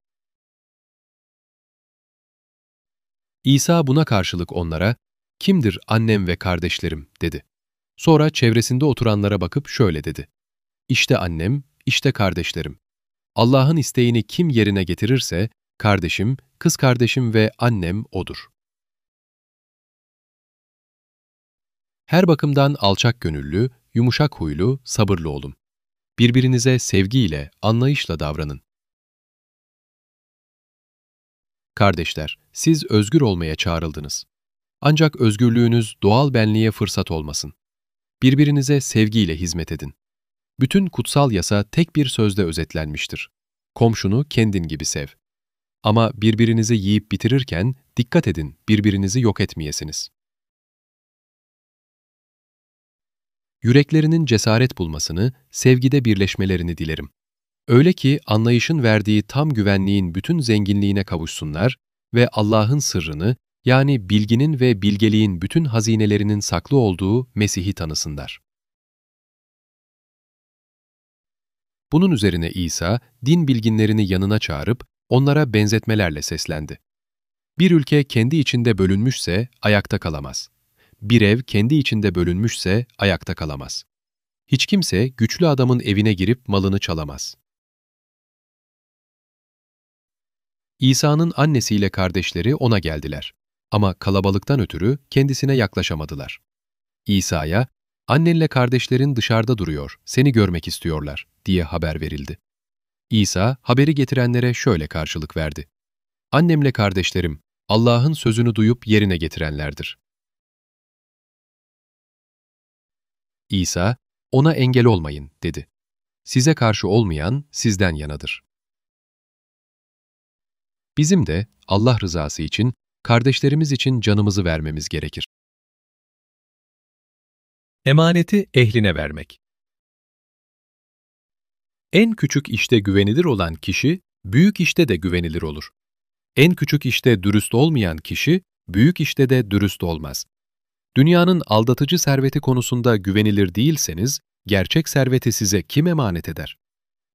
İsa buna karşılık onlara, kimdir annem ve kardeşlerim dedi. Sonra çevresinde oturanlara bakıp şöyle dedi. İşte annem, işte kardeşlerim. Allah'ın isteğini kim yerine getirirse, kardeşim, kız kardeşim ve annem odur. Her bakımdan alçak gönüllü, yumuşak huylu, sabırlı olun. Birbirinize sevgiyle, anlayışla davranın. Kardeşler, siz özgür olmaya çağrıldınız. Ancak özgürlüğünüz doğal benliğe fırsat olmasın. Birbirinize sevgiyle hizmet edin. Bütün kutsal yasa tek bir sözde özetlenmiştir. Komşunu kendin gibi sev. Ama birbirinizi yiyip bitirirken dikkat edin birbirinizi yok etmeyesiniz. Yüreklerinin cesaret bulmasını, sevgide birleşmelerini dilerim. Öyle ki anlayışın verdiği tam güvenliğin bütün zenginliğine kavuşsunlar ve Allah'ın sırrını, yani bilginin ve bilgeliğin bütün hazinelerinin saklı olduğu Mesih'i tanısınlar. Bunun üzerine İsa, din bilginlerini yanına çağırıp onlara benzetmelerle seslendi. Bir ülke kendi içinde bölünmüşse ayakta kalamaz. Bir ev kendi içinde bölünmüşse ayakta kalamaz. Hiç kimse güçlü adamın evine girip malını çalamaz. İsa'nın annesiyle kardeşleri ona geldiler. Ama kalabalıktan ötürü kendisine yaklaşamadılar. İsa'ya, annenle kardeşlerin dışarıda duruyor, seni görmek istiyorlar diye haber verildi. İsa haberi getirenlere şöyle karşılık verdi. Annemle kardeşlerim, Allah'ın sözünü duyup yerine getirenlerdir. İsa, ona engel olmayın, dedi. Size karşı olmayan sizden yanadır. Bizim de Allah rızası için, kardeşlerimiz için canımızı vermemiz gerekir. Emaneti ehline vermek En küçük işte güvenilir olan kişi, büyük işte de güvenilir olur. En küçük işte dürüst olmayan kişi, büyük işte de dürüst olmaz. Dünyanın aldatıcı serveti konusunda güvenilir değilseniz, gerçek serveti size kim emanet eder?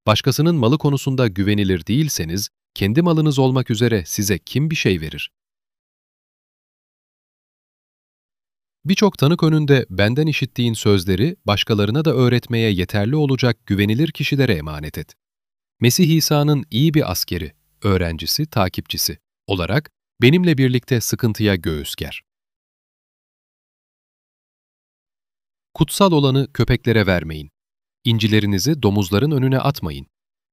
Başkasının malı konusunda güvenilir değilseniz, kendi malınız olmak üzere size kim bir şey verir? Birçok tanık önünde benden işittiğin sözleri başkalarına da öğretmeye yeterli olacak güvenilir kişilere emanet et. Mesih İsa'nın iyi bir askeri, öğrencisi, takipçisi olarak benimle birlikte sıkıntıya göğüs ger. Kutsal olanı köpeklere vermeyin. İncilerinizi domuzların önüne atmayın.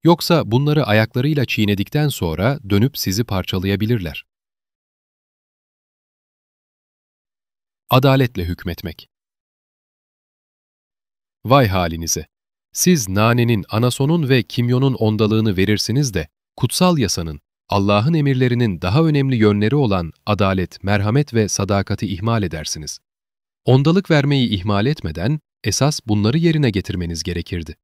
Yoksa bunları ayaklarıyla çiğnedikten sonra dönüp sizi parçalayabilirler. Adaletle hükmetmek. Vay halinize! Siz nanenin, anasonun ve kimyonun ondalığını verirsiniz de, kutsal yasanın, Allah'ın emirlerinin daha önemli yönleri olan adalet, merhamet ve sadakati ihmal edersiniz. Ondalık vermeyi ihmal etmeden, esas bunları yerine getirmeniz gerekirdi.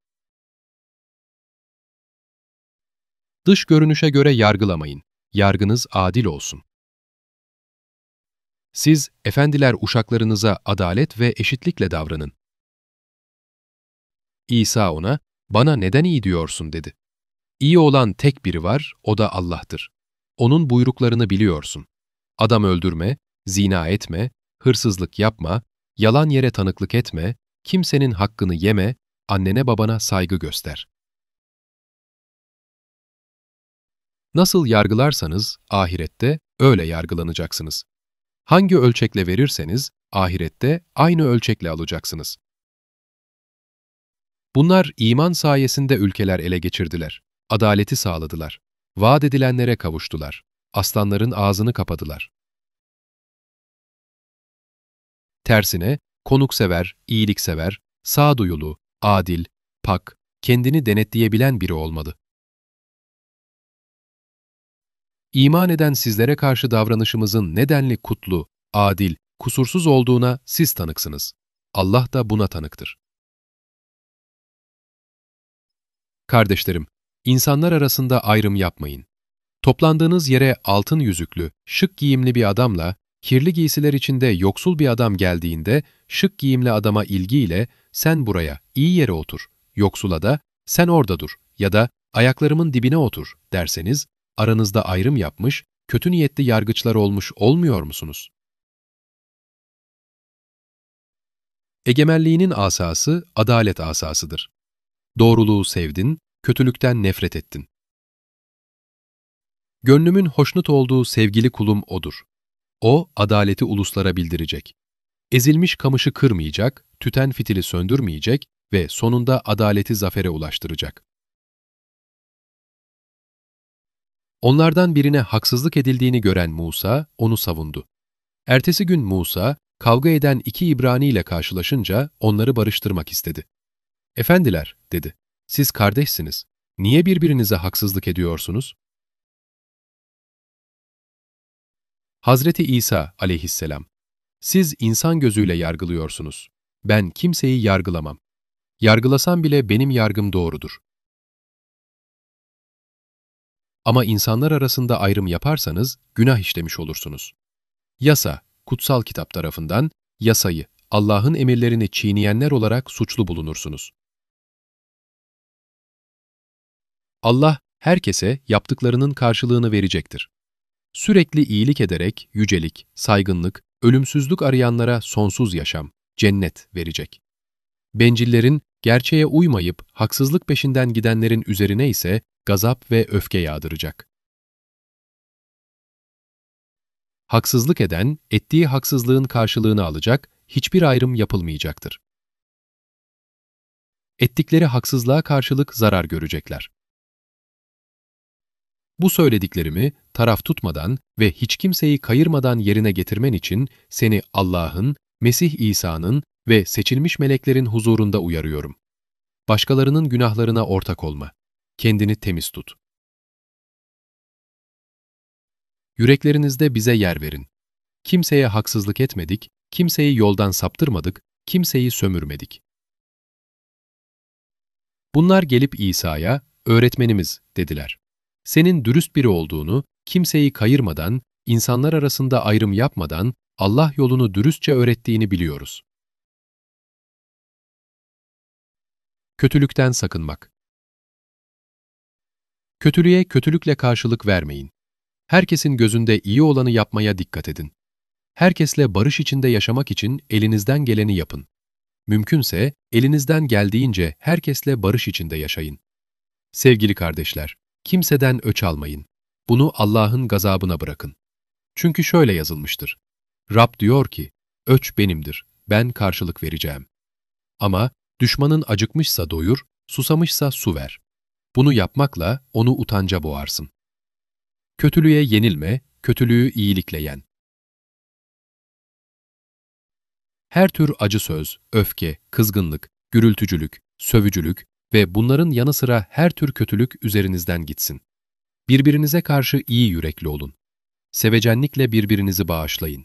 Dış görünüşe göre yargılamayın. Yargınız adil olsun. Siz, efendiler uşaklarınıza adalet ve eşitlikle davranın. İsa ona, bana neden iyi diyorsun dedi. İyi olan tek biri var, o da Allah'tır. Onun buyruklarını biliyorsun. Adam öldürme, zina etme, hırsızlık yapma, yalan yere tanıklık etme, kimsenin hakkını yeme, annene babana saygı göster. Nasıl yargılarsanız ahirette öyle yargılanacaksınız. Hangi ölçekle verirseniz ahirette aynı ölçekle alacaksınız. Bunlar iman sayesinde ülkeler ele geçirdiler, adaleti sağladılar, vaat edilenlere kavuştular, aslanların ağzını kapadılar. Tersine konuksever, iyiliksever, sağduyulu, adil, pak, kendini denetleyebilen biri olmalı. İman eden sizlere karşı davranışımızın nedenli kutlu, adil, kusursuz olduğuna siz tanıksınız. Allah da buna tanıktır. Kardeşlerim, insanlar arasında ayrım yapmayın. Toplandığınız yere altın yüzüklü, şık giyimli bir adamla, kirli giysiler içinde yoksul bir adam geldiğinde, şık giyimli adama ilgiyle, sen buraya, iyi yere otur, yoksula da, sen orada dur ya da ayaklarımın dibine otur derseniz, aranızda ayrım yapmış, kötü niyetli yargıçlar olmuş olmuyor musunuz? Egemenliğinin asası adalet asasıdır. Doğruluğu sevdin, kötülükten nefret ettin. Gönlümün hoşnut olduğu sevgili kulum O'dur. O, adaleti uluslara bildirecek. Ezilmiş kamışı kırmayacak, tüten fitili söndürmeyecek ve sonunda adaleti zafere ulaştıracak. Onlardan birine haksızlık edildiğini gören Musa, onu savundu. Ertesi gün Musa, kavga eden iki İbrani ile karşılaşınca onları barıştırmak istedi. Efendiler, dedi, siz kardeşsiniz. Niye birbirinize haksızlık ediyorsunuz? Hazreti İsa aleyhisselam, siz insan gözüyle yargılıyorsunuz. Ben kimseyi yargılamam. Yargılasam bile benim yargım doğrudur. Ama insanlar arasında ayrım yaparsanız günah işlemiş olursunuz. Yasa, kutsal kitap tarafından yasayı, Allah'ın emirlerini çiğneyenler olarak suçlu bulunursunuz. Allah herkese yaptıklarının karşılığını verecektir. Sürekli iyilik ederek yücelik, saygınlık, ölümsüzlük arayanlara sonsuz yaşam, cennet verecek. Bencillerin, gerçeğe uymayıp haksızlık peşinden gidenlerin üzerine ise gazap ve öfke yağdıracak. Haksızlık eden, ettiği haksızlığın karşılığını alacak, hiçbir ayrım yapılmayacaktır. ettikleri haksızlığa karşılık zarar görecekler. Bu söylediklerimi taraf tutmadan ve hiç kimseyi kayırmadan yerine getirmen için seni Allah'ın, Mesih İsa'nın ve seçilmiş meleklerin huzurunda uyarıyorum. Başkalarının günahlarına ortak olma. Kendini temiz tut. Yüreklerinizde bize yer verin. Kimseye haksızlık etmedik, kimseyi yoldan saptırmadık, kimseyi sömürmedik. Bunlar gelip İsa'ya, öğretmenimiz dediler. Senin dürüst biri olduğunu, kimseyi kayırmadan, insanlar arasında ayrım yapmadan Allah yolunu dürüstçe öğrettiğini biliyoruz. Kötülükten sakınmak Kötülüğe kötülükle karşılık vermeyin. Herkesin gözünde iyi olanı yapmaya dikkat edin. Herkesle barış içinde yaşamak için elinizden geleni yapın. Mümkünse elinizden geldiğince herkesle barış içinde yaşayın. Sevgili kardeşler, kimseden öç almayın. Bunu Allah'ın gazabına bırakın. Çünkü şöyle yazılmıştır. Rab diyor ki, öç benimdir, ben karşılık vereceğim. Ama düşmanın acıkmışsa doyur, susamışsa su ver. Bunu yapmakla onu utanca boğarsın. Kötülüğe yenilme, kötülüğü iyilikle yen. Her tür acı söz, öfke, kızgınlık, gürültücülük, sövücülük ve bunların yanı sıra her tür kötülük üzerinizden gitsin. Birbirinize karşı iyi yürekli olun. Sevecenlikle birbirinizi bağışlayın.